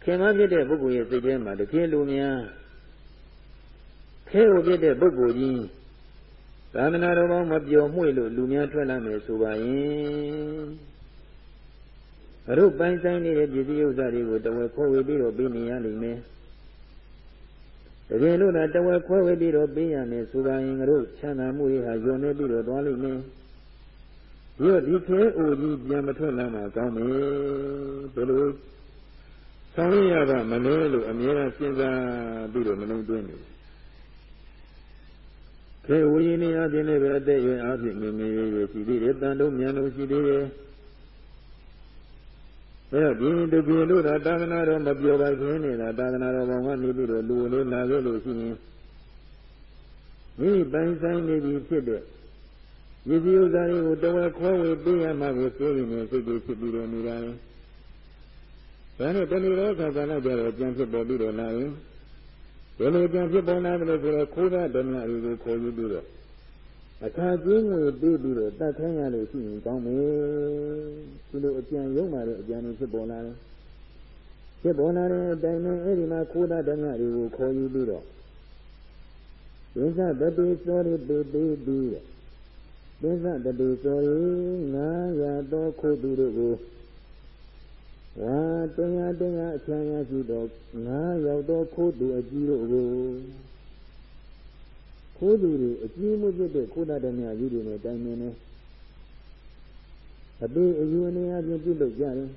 ခင်မဖြစ်တဲ့ပုဂ္ဂိုလ်ရဲ့စိတ်ထဲမှာတကယ်လူများခဲကိုဖြစ်တဲ့ပုဂ္ဂိုလ်ကြီး သာသနာတော်ဘောင်းမပျော်မွေ့လို့လူများထွက်လာမယ်ဆိုပါရင်အရုပ်ပိုင်းဆိုင်နေတဲ့ပစ္စည်းဥစ္စာတွေကိုတဝက်ခွဲဝေပြီးတော့ပေးနေရလိမ့်မယ်တကယ်လို့လားတဝက်ခွဲဝေပြီးတော့ပေးရမယ်ဆိုပါရင်ငါတို့ချမ်းသာမှုတွေဟာယုံနေပြီးတော့သွားလိမ့်မယ်ဒီတော့ဒီခဲအိုကြီးပြန်မထွက်လာမှကောင်းမယ်ဘယ်လိုဆောင်ရပါမလဲလို့အမြဲတမ်းစဉ်းစားပြီးတော့မလုံးသွင်းနေ ခဲဝိညာဉ်အပြင်လည်းပဲအသက်ရွယ်အားဖြင့်ငြိမ်ငြိမ်ရွယ်ရှိသေးတယ်တန်တုံးမြန်လို့ရှိသေးတယ်အဲတော့ဒီတပြေလို့သာသာသနာတော်မပြောပါခင်နေတာသာသနာတော်ဘောင်ကနေပြီးတော့လူလေးလာခဲ့လို့ရှိရင်မိပိုင်ဆိုင်နေပြီဖြစ်တဲ့ရည်စည်းဥစ္စာတွေကိုတဝက်ခွဲဝေပေးရမှာကိုစိုးရင်စိတ်ကြီးဖြစ်ပြီးတော့နေတာလေဒါနဲ့တဏှာအခါကလည်းကြတော့ကြံဖြစ်ပေါ်ပြီးတော့လာရင် ဘယ်လိုကြံဖြစ်ပေါ်လာတယ်လို့ဆိုတော့ခိုးတာဓမ္မတွေကိုခေါ်ယူပြီးတော့အခါကျင်းငွေပြီးပြီးတော့တတ်ခိုင်းရလို့ရှိရင်ကောင်းမယ်ဒီလိုအကြံရုံးမှလည်းအကြံတွေဖြစ်ပေါ်လာတယ်ဖြစ်ပေါ်လာတဲ့အတိုင်းနဲ့အဲ့ဒီမှာခိုးတာဓမ္မတွေကိုခေါ်ယူပြီးတော့ဝိဇ္ဇတတိစောရိပေပေပြီးတဲ့ဝိဇ္ဇတတိစောရိ900သောခိုးသူတို့ကို ဝါတရားတရားအချမ်းရရှိသော9ရောက်သောခိုးသူအကြီးတို့ကိုခိုးသူတွေအကြီးမှုဖြစ်တဲ့ခိုးတတ်တဲ့မြတ်ကြီးတွေနဲ့တိုင်ပင်နေအသေးအယူအနေအချင်းပြုလုပ်ကြတယ်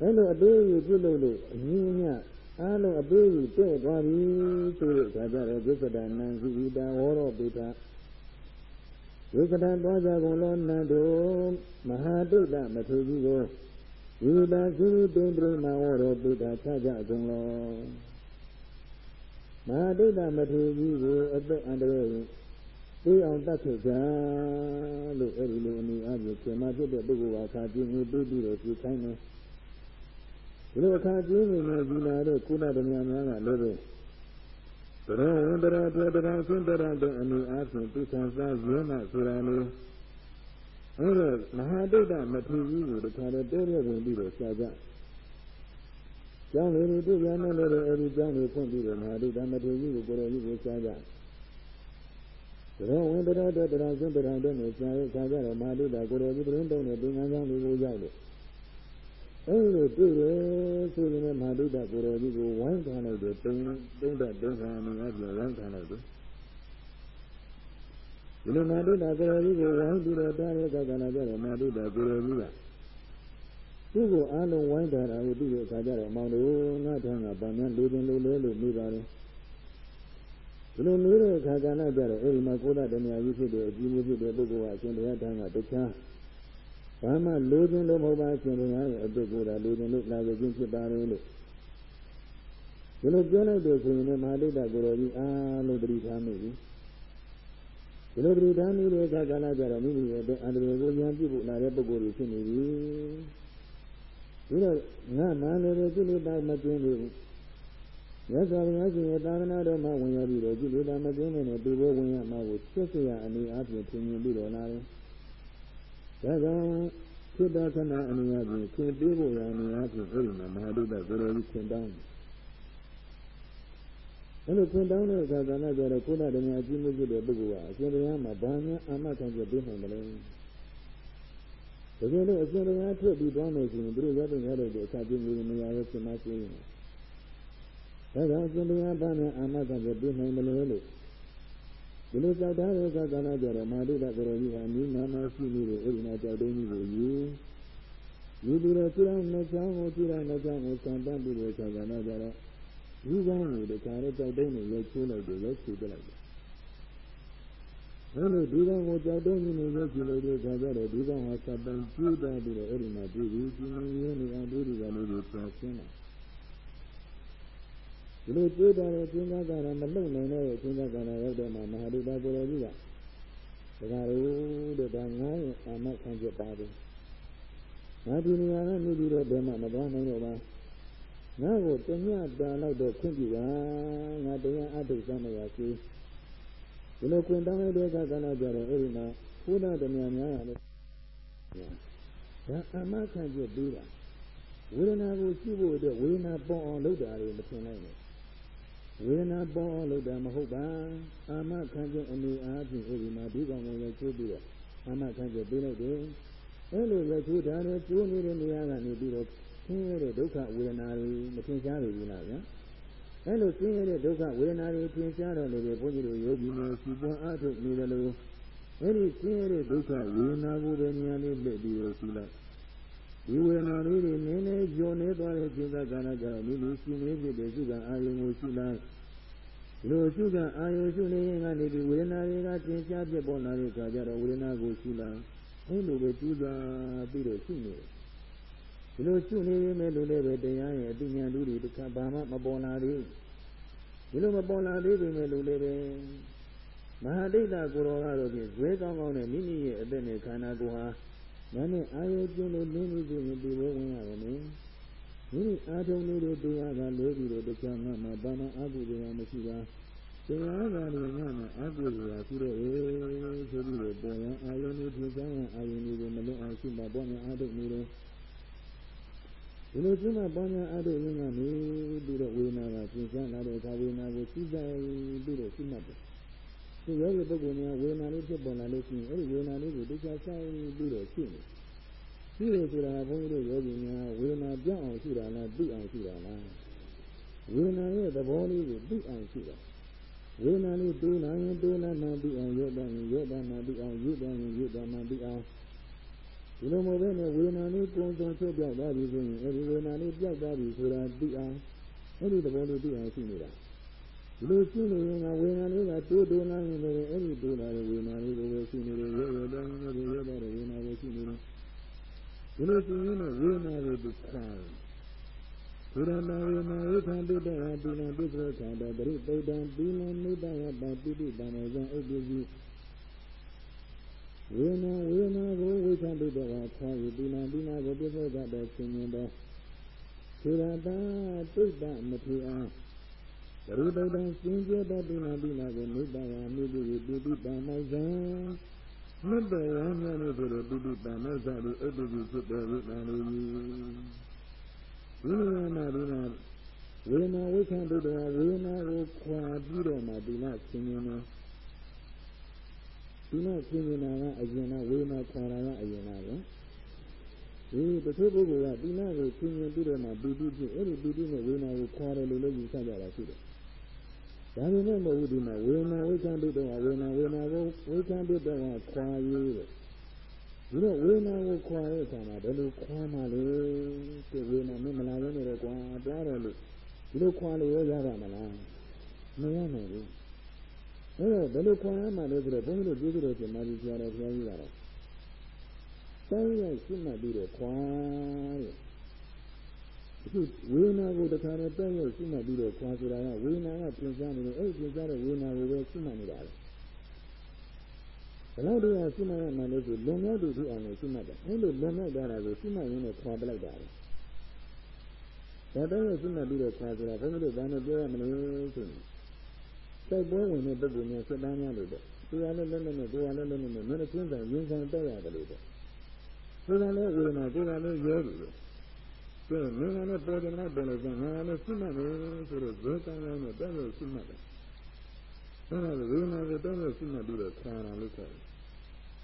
အဲလိုအသေးအယူပြုလုပ်လို့အငြင်းမြအားလုံးအသေးအယူတဲ့သွားပြီဆိုတဲ့အခါကျတော့ဒုက္ခဒနံစီဣတာဝရောပိတာဒုက္ခဒသွားကြကုန်လောနန္တုမဟာတုဒ္ဒမထေကြီးကို ဤတာစီတိန်ပြိမဝရောပိတာချကြကုန်လောမဟာဒိဋ္ဌမထေကြီးကိုအသက်အန္တရာယ်သိအောင်တတ်ခဲ့ကြလို့အဲ့ဒီလိုအနေအချင်းရှင်မဖြစ်တဲ့ပုဂ္ဂိုလ်ကအခါကျင်းပြီးပြီးပြီးတော့ကြည့်ခိုင်းတယ်ဒီလိုအခါကျင်းနေနေဒီလာတဲ့ကုဏဓမြများကလည်းပဲတရဝန္တရာတေတရာသင်္တရာတဲ့အနေအချင်းသိခံစားရင်းမှဆိုတာလေ အဲ့တော့မဟာဒိဋ္ဌမထေကြီးကိုတခါတည်းတိုးရဝင်ပြီးတော့ဆရာကြကျောင်းလေးတွေတွေ့ရမယ်လို့အဲဒီကျောင်းတွေဖွင့်ပြီးတော့မဟာဒိဋ္ဌမထေကြီးကိုကိုယ်တော်ကြီးကိုရှားကြ။ဒါဝင်တရားတဲ့တရားစွန့်တရားတဲ့နဲ့ရှားရခါကြတော့မဟာဒိဋ္ဌကိုယ်တော်ကြီးပြင်းတုံးတဲ့သင်္ကန်းကျောင်းတွေကိုရောက်လို့အဲဒီလိုတွေ့ရဆိုရင်မဟာဒိဋ္ဌကိုယ်တော်ကြီးကိုဝိုင်းထားလိုက်တယ်တုံးတုံးတဲ့တုံးခံနေအပြင်ဝိုင်းထားလိုက်တယ် ဒီလိုမဟာဒိဋ္ဌကိုယ်တော်ကြီးကိုဝိုင်းပြီးတော့တားရတဲ့ကံလာကြတော့မဟာဒိဋ္ဌကိုယ်တော်ကြီးကသူ့ကိုအားလုံးဝိုင်းတာကိုသိတဲ့အခါကျတော့မောင်တို့ငါထံကဗာများလူချင်းလူလဲလို့နေပါတယ်ဒီလိုနေတဲ့အခါကလည်းကြတော့အဲဒီမှာကိုယ်တော်တရားကြီးဖြစ်တဲ့အကြီးမှုဖြစ်တဲ့ပုဂ္ဂိုလ်ကအရှင်တရားထံကတခြားဘာမှလူချင်းလို့မဟုတ်ပါရှင်ဘုရားရဲ့အတုကိုယ်တော်လူချင်းလို့လာကြခြင်းဖြစ်ပါတယ်လို့ဒီလိုပြောလိုက်တဲ့ဆိုရင်လည်းမဟာလိတ္တကိုယ်တော်ကြီးအားလုံးတတိထားမိပြီ ဒီလိုတတိထားမိတဲ့အခါကလည်းကြတော့မိမိရဲ့အန္တရာယ်ကိုဉာဏ်ပြုဖို့လာတဲ့ပုဂ္ဂိုလ်တွေဖြစ်နေပြီဒီတော့ငါမှလည်းပဲကိလေသာမကင်းသေးဘူးမြတ်စွာဘုရားရှင်ရဲ့သာသနာတော်မှာဝင်ရပြီးတော့ကိလေသာမကင်းတဲ့နဲ့ဒီဘဝဝင်ရမှာကိုစစ်စရာအနေအချင်းထင်မြင်ပြီးတော့လာတယ်ဒါကြောင့်ခိတ္တခဏအနေအချင်းခင်ပြေးဖို့ရအနေအချင်းအဲ့ဒီမှာမဟာဒုဒ္ဒကိုယ်တော်ကြီးခင်တောင်းတယ် အဲ့လိုခွင့်တောင်းတဲ့အခါကလည်းကြတော့ကိုယ်တော်တရားအကျဉ်းမှုဖြစ်တဲ့ပုဂ္ဂိုလ်ကအရှင်တရားမှာဘာမှအာမခံချက်ပေးနိုင်မလဲတကယ်လို့အရှင်တရားထွက်ပြီးသွားမယ်ဆိုရင်သူတို့ရတဲ့ရတဲ့အခါကျင်းနေနေရရဲ့ရှင်မရှိရင်ဒါကြောင့်အရှင်တရားဘာနဲ့အာမခံချက်ပေးနိုင်မလဲလို့ဒီလိုကြောက်ထားတဲ့အခါကလည်းကြတော့မာတုဒကရောကြီးဟာနိနာမရှိနေတဲ့အဲ့ဒီနာကြောက်တုံးကြီးကိုယူယူပြီးတော့ကျမ်းနှချောင်းကိုကျမ်းနှချောင်းကိုစံတတ်ပြီးတဲ့အခါကလည်းကြတော့ ဒီကောင်းကိုတခါတော့ကြောက်တုံးနဲ့ရိုက်ချိုးလိုက်တယ်ရိုက်ချိုးပြလိုက်တယ်အဲ့လိုဒီကောင်ကိုကြောက်တုံးကြီးနဲ့ရိုက်ချိုးလိုက်တဲ့အခါကျတော့ဒီကောင်ဟာစပန်ကျူးတာပြီးတော့အဲ့ဒီမှာပြီးပြီးကျင်းနေရနေအောင်ဒီဒီကလေးကိုပြန်ရှင်းလာဒီလိုတွေးတာတဲ့ကျင်းသားကလည်းမလုံနိုင်တဲ့ကျင်းသားကလည်းရောက်တော့မှမဟာဒုတာကိုယ်တော်ကြီးကဒါကြလို့တဲ့ဒါငားရင်အာမခံချက်ပါတယ်ငါဒီနေရာကနေပြီးတော့ဘယ်မှမသွားနိုင်တော့ပါ ငါ့ကိုတညတာလောက်တော့ခွင့်ပြုပါငါတရားအထုတ်စမ်းမရစီဒီလိုခွင့်တောင်းတဲ့အခါကလည်းကြတော့အဲ့ဒီမှာဘုရားတရားများရတယ်ဒါအမခံချက်ပေးတာဝေဒနာကိုရှိဖို့အတွက်ဝေဒနာပေါ်အောင်လုပ်တာတွေမထင်နိုင်ဘူးဝေဒနာပေါ်အောင်လုပ်တာမဟုတ်ပါအာမခံချက်အနေအားဖြင့်အဲ့ဒီမှာဒီကောင်ကိုလည်းကျိုးပြီးတော့အာမခံချက်ပေးလိုက်တယ်အဲ့လိုရချိုးတာနဲ့ကျိုးနေတဲ့နေရာကနေပြီးတော့ ဆင်းရဲတဲ့ဒုက္ခဝေဒနာတွေမထင်ရှားဘူးလားဗျာအဲ့လိုဆင်းရဲတဲ့ဒုက္ခဝေဒနာတွေထင်ရှားတော့လေဘုန်းကြီးတို့ယောဂီများရှိပွားအားထုတ်နေတယ်လို့အဲ့ဒီဆင်းရဲတဲ့ဒုက္ခဝေဒနာကိုပဲဉာဏ်လေးလက်ပြီးတော့ရှိလိုက်ဒီဝေဒနာလေးတွေနည်းနည်းညှော်နေသွားတဲ့ခြင်းကကဏ္ဍကြောင့်မိမိရှိနေဖြစ်တဲ့သုခအာယုံကိုရှိလိုက်လိုသုခအာယုံရှိနေရင်ကနေဒီဝေဒနာတွေကသင်ရှားပြပေါ်လာတဲ့အခါကျတော့ဝေဒနာကိုရှိလိုက်အဲ့လိုပဲကျူးစားပြီးတော့ရှိနေတယ် ဒီလိုရှိနေရမယ်လို့လည်းပဲတရားရဲ့အတိညာလူတွေတခါဘာမှမပေါ်လာသေးဒီလိုမပေါ်လာသေးပေမဲ့လို့လည်းပဲမဟာဒိဋ္ဌကိုရောကတော့ဖြင့်ဇွဲကောင်းကောင်းနဲ့မိမိရဲ့အသက်နဲ့ခန္ဓာကိုယ်ဟာနာနဲ့အာယုကျင်းလို့လင်းနေခြင်းဒီဝဲဝင်ရတယ်နိမိမိအာထုံလေးတွေတရားကလွဲပြီးတော့တခြားငါမှဘာမှအကုသိုလ်မရှိပါတရားကလည်းငါမှအကုသိုလ်ရာရှိတဲ့အေးဆိုပြီးတော့ပေါ်ရန်အာယုန်တွေပြင်ဆောင်ရန်အာယုန်တွေကိုမလွတ်အောင်ရှိမှပေါ်များအားထုတ်နေတယ် ဒီလိုရှိမှပေါ်များအားထုတ်ရင်းကနေပြီးတော့ဝေဒနာကပြင်ဆောင်လာတဲ့အခါဝေဒနာကိုသိဆိုင်ပြီးတော့ရှိမှတ်တယ်ဒီယောဂီပုဂ္ဂိုလ်များဝေဒနာလေးဖြစ်ပေါ်လာလို့ရှိရင်အဲ့ဒီဝေဒနာလေးကိုတရားဆိုင်ပြီးတော့ရှိနေရှိတယ်ဆိုတာဘုန်းကြီးတို့ယောဂီများဝေဒနာပြောင်းအောင်ရှိတာလားသိအောင်ရှိတာလားဝေဒနာရဲ့သဘောလေးကိုသိအောင်ရှိတာဝေဒနာလေးတိုးလာရင်တိုးလာမှသိအောင်ရော့တယ်ရော့တယ်မှသိအောင်ရွတ်တယ်ရွတ်တယ်မှသိအောင် ဒီလိုမျိုးပဲနဲ့ဝေဒနာလေးကုံစုံချုပ်ပြောက်သွားပြီဆိုရင်အဲဒီဝေဒနာလေးပြောက်သွားပြီဆိုတာသိအောင်အဲဒီသဘောလေးသိအောင်ရှိနေတာဒီလိုရှိနေရင်ကဝေဒနာလေးကတိုးတိုးလာရင်လည်းအဲ့ဒီတိုးလာတဲ့ဝေဒနာလေးကိုပဲရှိနေတယ်ရော့ရော့တယ်ရော့ရော့တဲ့ဝေဒနာကိုရှိနေတယ်ဒီလိုရှိရင်ဝေဒနာတွေသိခါသုရမဝေနာဧခံပိတ္တဟာပိလံပိစ္ဆေခန္ဓာပရိပုဒ္ဒံပိလံနိတယတာပိတိတံမေဇံဥပ္ပဇိ ဝေနာဝေနာကိုဝိခံပိတ္တဟာခါယပိလံပိနာကိုပိစ္ဆေကတဆင်းရဲသောသုရတာတိတ်တမထေအားပရိပုဒ္ဒံစင်ကြဲသောပိလံပိနာကိုနိတယမိတိပိတိတံမေဇံမြတ်တရားများနဲ့ဆိုတဲ့ပိဋိတမေဇာတိဥပ္ပဇိဖြစ်တဲ့ဝိညာဉ်လေးဒီနေရာမှာဒီမှာဝေနာဝိခံတုတ္တဝဝေနာကိုခွာပြီးတော့မှဒီနာဆင်းရဲနေ ဒီနာဆင်းရဲနာကအရင်ကဝေနာခွာတာကအရင်ကပဲဒီတချို့ပုဂ္ဂိုလ်ကဒီနာကိုဆင်းရဲပြီးတော့မှပီတိဖြစ်အဲ့ဒီပီတိနဲ့ဝေနာကိုခွာတယ်လို့လည်းယူဆကြတာရှိတယ်ဒါပေမဲ့မဟုတ်ဘူးဒီမှာဝေနာဝိခံတုတ္တဝဝေနာဝေနာကိုဝိခံတုတ္တဝခွာရေးတဲ့ဒီတော့ဝေနာကိုခွာတဲ့အခါမှာဘယ်လိုခွာမှလဲဒီဝေနာမမလာလို့နေတော့ကွာတွားတယ်လို့ဒီလိုခွာလို့ရရပါမလားမရနိုင်ဘူး အဲ့တော့ဘယ်လိုခွာရမှလဲဆိုတော့ဘုန်းကြီးတို့ကျေးဇူးတော်ရှင်မာကြီးဆရာတော်ဘုရားကြီးကတော့တိုင်းရိုက်ရှိမှပြီးတော့ခွာတဲ့အခုဝေနာကိုတခါနဲ့တိုင်းရိုက်ရှိမှပြီးတော့ခွာဆိုတာကဝေနာကပြင်စားနေတယ်အဲ့ဒီပြင်စားတဲ့ဝေနာကိုပဲရှိမှနေတာလေဘယ်လောက်တည်းကရှိမှရမှလို့ဆိုလွန်မြောက်သူဖြစ်အောင်လို့ရှိမှတယ်အဲ့လိုလွန်မြောက်သွားတာကိုရှိမှရင်းနဲ့ခွာပလိုက်တာလေဒါတော့ရှိမှပြီးတော့ခွာဆိုတာဘယ်လိုလဲဘာနဲ့ပြောရမလဲဆိုရင် တိုက်ပွဲဝင်တဲ့ပုဂ္ဂိုလ်များစစ်သားများလို့တဲ့သူကလည်းလက်လက်နဲ့ကိုယ်ကလည်းလက်လက်နဲ့မင်းချင်းဆိုင်ရင်ဆိုင်တက်ရတယ်လို့တဲ့သူကလည်းဝေဒနာကိုယ်ကလည်းရဲတယ်လို့ကဲငါကလည်းပေါ်တယ်လားပေါ်လို့ငါကလည်းစိတ်မှတ်တယ်ဆိုတော့ဇေကံလည်းနဲ့တက်လို့စိတ်မှတ်တယ်အဲ့ဒါဝေဒနာကိုတက်လို့စိတ်မှတ်ပြီးတော့ခါရလို့ခေါ်တယ်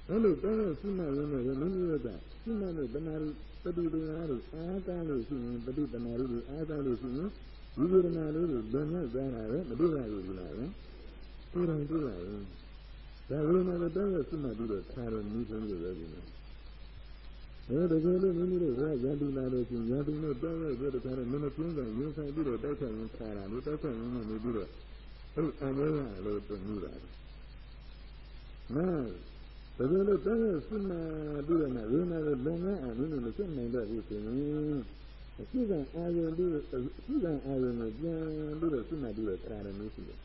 အဲ့လိုတက်လို့စိတ်မှတ်ရင်းနဲ့မိမိတို့ကစိတ်မှတ်လို့တဏှာပฏิပညာတို့အားကားလို့ရှိရင်ပฏิပညာတို့အားကားလို့ရှိရင် ဒီဝေဒနာလေးတွေလွန်မြောက်သွားတာပဲမတွေ့ရဘူးလားဗျာတွေ့တယ်တွေ့ရတယ်ဒါဝေဒနာကိုတက်လို့စိတ်မှတ်ပြီးတော့ခါရမိဆုံးလို့ပဲဒီမှာအဲတကယ်လို့မိမိတို့ကရန်သူလာလို့ရှိရင်ရန်သူနဲ့တောင်းရတဲ့တခါတော့မင်းမပြင်းကရင်ဆိုင်ပြီးတော့တိုက်ခိုက်ရင်ခါတာလို့တိုက်ခိုက်ရင်လည်းနေပြီးတော့အဲ့အမေရလို့တူမိတာ။နာတကယ်လို့တောင်းရစမပြီးတော့မှဝိညာဉ်ကိုလုံငန်းအောင်မိမိမစစ်နိုင်တော့ဘူးဆိုရင် အရှိကအာယုန်ပြီးအရှိကအာယုန်ကိုပြန်ပြီးတော့စမပြီးတော့ခါရမျိုးရှိတယ်။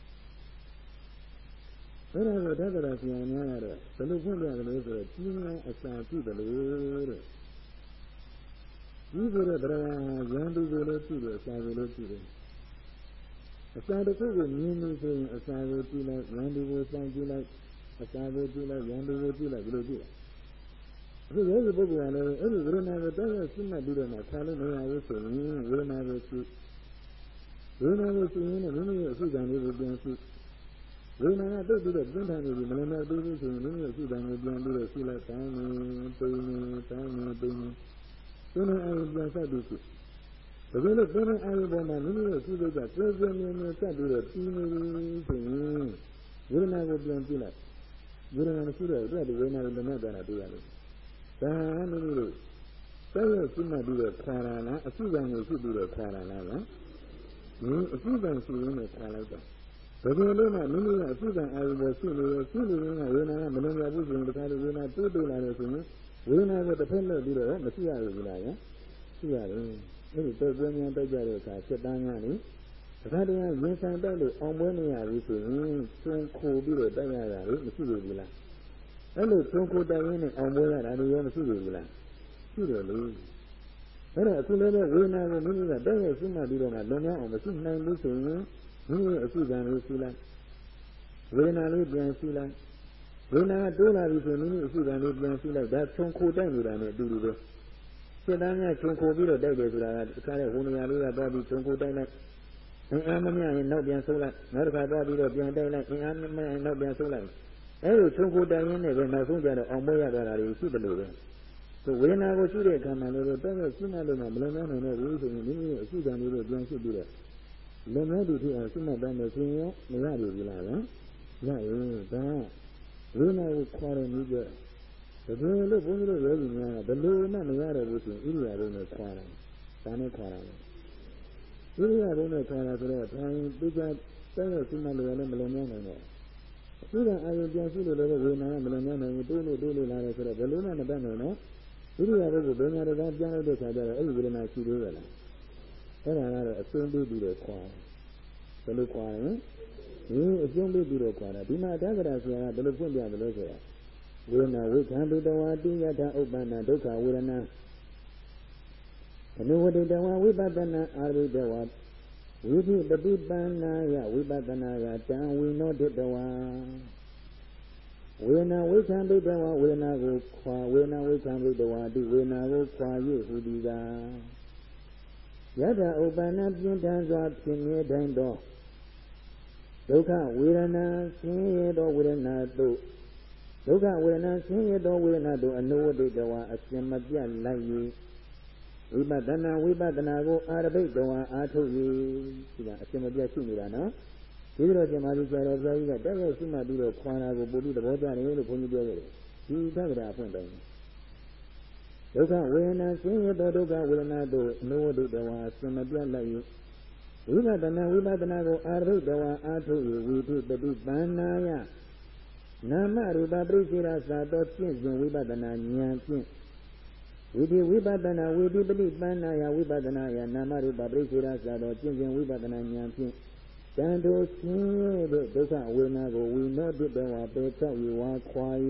အဲ့ဒါကိုတက္ကရာဆရာများကတော့ဘယ်လိုဖွင့်ပြတယ်လဲဆိုတော့ကြီးငန်းအစာပြုတယ်လို့တဲ့ဒီဆိုတဲ့ဗရဝါရန်သူကိုလည်းပြုတယ်အစာကိုလည်းပြုတယ်အစာတစ်ခုကိုမြင်လို့ဆိုရင်အစာကိုပြုလိုက်ရန်သူကိုစောင့်ကြည့်လိုက်အစာကိုပြုလိုက်ရန်သူကိုပြုလိုက်ဒီလိုပြုတယ် အခုရဲ့ဒီပုဂ္ဂိုလ်ကလည်းအဲ့ဒီဝေဒနာကိုတောက်ရစိတ်မှတ်ပြီးတော့မှဆာလို့မရဘူးဆိုရင်ဝေဒနာကိုပြုဝေဒနာကိုပြုရင်လည်းမိမိရဲ့အစုခံလေးကိုပြန်ပြုဝိညာဉ်ကတိတ်ပြီးတော့ပြင်းထန်နေပြီမလည်းမသေးဘူးဆိုရင်မိမိရဲ့အစုတန်ကိုပြန်ပြီးတော့ရှိလိုက်တိုင်းနေပိန်နေတိုင်းနေပိန်နေသူနဲ့အရင်ပြန်ဆက်ပြီးရှိဒါပေမဲ့သူနဲ့အရင်ပေါ်မှာမိမိရဲ့အစုစိတ်ကပြင်းပြင်းမြင်မြင်ဆက်ပြီးတော့ပြီးနေပြီဆိုရင်ဝိညာဉ်ကိုပြန်ပြလိုက်ဝိညာဉ်မရှိတော့အဲ့ဒီဝိညာဉ်ကိုလည်းတော့တွေ့ရလို့ ဒါမိမိတို့ဆက်ရရှိမှပြီးတော့ခါရလားအစုခံကိုရှိပြီးတော့ခါရလားလားဒီအစုခံရှိရင်းနဲ့ခါလိုက်တော့ဘယ်လိုလဲမှမိမိကအစုကံအာရုံပေါ်ရှိနေရရှိနေရင်ကဝေဒနာကမလွန်မြောက်ဘူးဆိုရင်တခါလေဝေဒနာတိုးတိုးလာတယ်ဆိုရင်ဝေဒနာကိုတစ်ဖက်နဲ့ပြီးတော့မရှိရဘူးလားဗျာရှိရတယ်အဲ့ဒီတော့ပြန်ပြန်တိုက်ကြတဲ့အခါစစ်တန်းကနေတခါတည်းရင်ဆိုင်တိုက်လို့အောင်ပွဲမရဘူးဆိုရင်သွန်ခိုပြီးတော့တိုက်ရတာလေမရှိဘူးလား အဲ့လိုသွန်ခိုတိုက်ရင်းနဲ့အောင်ပွဲရတာလည်းရောမရှိဘူးလားရှိတယ်လေအဲ့ဒါအခုလည်းဝေဒနာကိုမိမိကတိုက်ရရှိမှပြီးတော့မှလွန်မြောက်အောင်မရှိနိုင်ဘူးဆိုရင်မိမိရဲ့အစုခံလေးရှိလိုက်ဝေဒနာလေးပြန်ရှိလိုက်ဝေဒနာတိုးလာပြီဆိုမိမိအစုခံလေးပြန်ရှိလိုက်ဒါခြုံခိုတိုက်နေတာနဲ့အတူတူပဲစိတ်သားများခြုံခိုပြီးတော့တိုက်တယ်ဆိုတာကအခါတဲ့ဝိညာဉ်လေးကသွားပြီးခြုံခိုတိုက်လိုက်အင်အားမမြရင်နောက်ပြန်ဆုပ်လိုက်နောက်တစ်ခါသွားပြီးတော့ပြန်တိုက်လိုက်အင်အားမမြရင်နောက်ပြန်ဆုပ်လိုက် အဲလိုခြုံခိုတိုက်ရင်းနဲ့ပဲနောက်ဆုံးကျတော့အောင်မွေးရတာတွေရှိတယ်လို့ပဲသူဝေဒနာကိုရှိတဲ့အခါမှာလည်းတော့တဲ့ရှိမှလို့မှမလွန်နိုင်တဲ့ဘူးဆိုရင်မိမိရဲ့အစုခံလေးကိုပြန်ရှိပြီးတော့လက်မဲတူဖြစ်အောင်စိတ်မှတ်တမ်းလို့ဆိုရင်မရဘူးလားဗျာရရင်ဒါဝိညာဉ်ကိုခွာရနေကြတကယ်လို့ဘုန်းကြီးတို့ယောဂီများကဘယ်လိုမှမရတော့ဘူးဆိုရင်ဣရိယာပုနဲ့ခွာတယ်ဒါနဲ့ခွာတယ်ဣရိယာပုနဲ့ခွာတာဆိုတော့ဒါရင်သူကတဲ့ရစိတ်မှတ်လို့လည်းမလွန်မြောက်နိုင်တော့ သူကအာယုပြန်ရှိလို့လည်းဝေဒနာကမလွန်မြောက်နိုင်ဘူးတိုးလို့တိုးလို့လာတယ်ဆိုတော့ဘယ်လိုမှမတတ်နိုင်တော့ဣရိယာပုကိုဘယ်ညာတကပြန်လို့တဲ့ခါကျတော့အဲ့ဒီဝေဒနာရှိသေးရလားအဲ့ဒါကတော့အစွန်းပေးပြီးတော့ခွာဘယ်လိုခွာလဲဒီအစွန်းပေးပြီးတော့ခွာတာဒီမှာတက္ကရာဆရာကဘယ်လိုဖွင့်ပြတယ်လို့ဆိုတာဝေနာဝိခံတုတဝါတိယထဥပ္ပန္နဒုက္ခဝေဒနာအနုဝတိတဝါဝိပဿနာအာရိတဝါ ဝိသိပฏิပန္နာယဝိပဿနာယတံဝိနောတတဝါဝေနာဝိခံတုတဝါဝေနာကိုခွာဝေနာဝိခံတုတဝါတိဝေနာကိုခွာ၍ဟူဒီကားယထာဥပ္ပန္နပြင်းထန်စွာဖြစ်မြဲတိုင်းသောဒုက္ခဝေဒနာဆင်းရဲသောဝေဒနာတို့ဒုက္ခဝေဒနာဆင်းရဲသောဝေဒနာတို့အနုဝတိတဝါအရှင်မပြတ်လိုက်၍ ဝိပဿနာဝိပဿနာကိုအာရဘိတ်တော်အားထုတ်၍ဒီကအရှင်မပြတ်ရှိနေတာနော်ဒီလိုကျမကြီးဆရာတော်ဘုရားကြီးကတက်ရောက်ရှိမှပြီးတော့ခွာတာကိုပို့ပြီးသဘောကျတယ်လို့ဘုန်းကြီးပြောခဲ့တယ်ဒီသက္ကရာအဖွင့်တိုင်းဒုက္ခဝေဒနာဆင်းရဲသောဒုက္ခဝေဒနာတို့အနုဝတိတဝါဆင်မပြတ်လိုက်၍ဝိပဿနာဝိပဿနာကိုအာရုဒ္ဓဝါအာထု၍ဝိတုပတိပန္နာယနာမရူပပရိစ္ဆေရသာသောဖြင့်စဉ်ဝိပဿနာဉာဏ်ဖြင့် ဝိတိဝိပဿနာဝိတိပတိပန္နာယဝိပဿနာယနာမရူပပရိစ္ဆေရသာသောကျင့်စဉ်ဝိပဿနာဉာဏ်ဖြင့်တန်တိုဆင်းရဲတဲ့ဒုက္ခဝေဒနာကိုဝိနောတိတဝါပေချောက်၍ဝါခွာ၍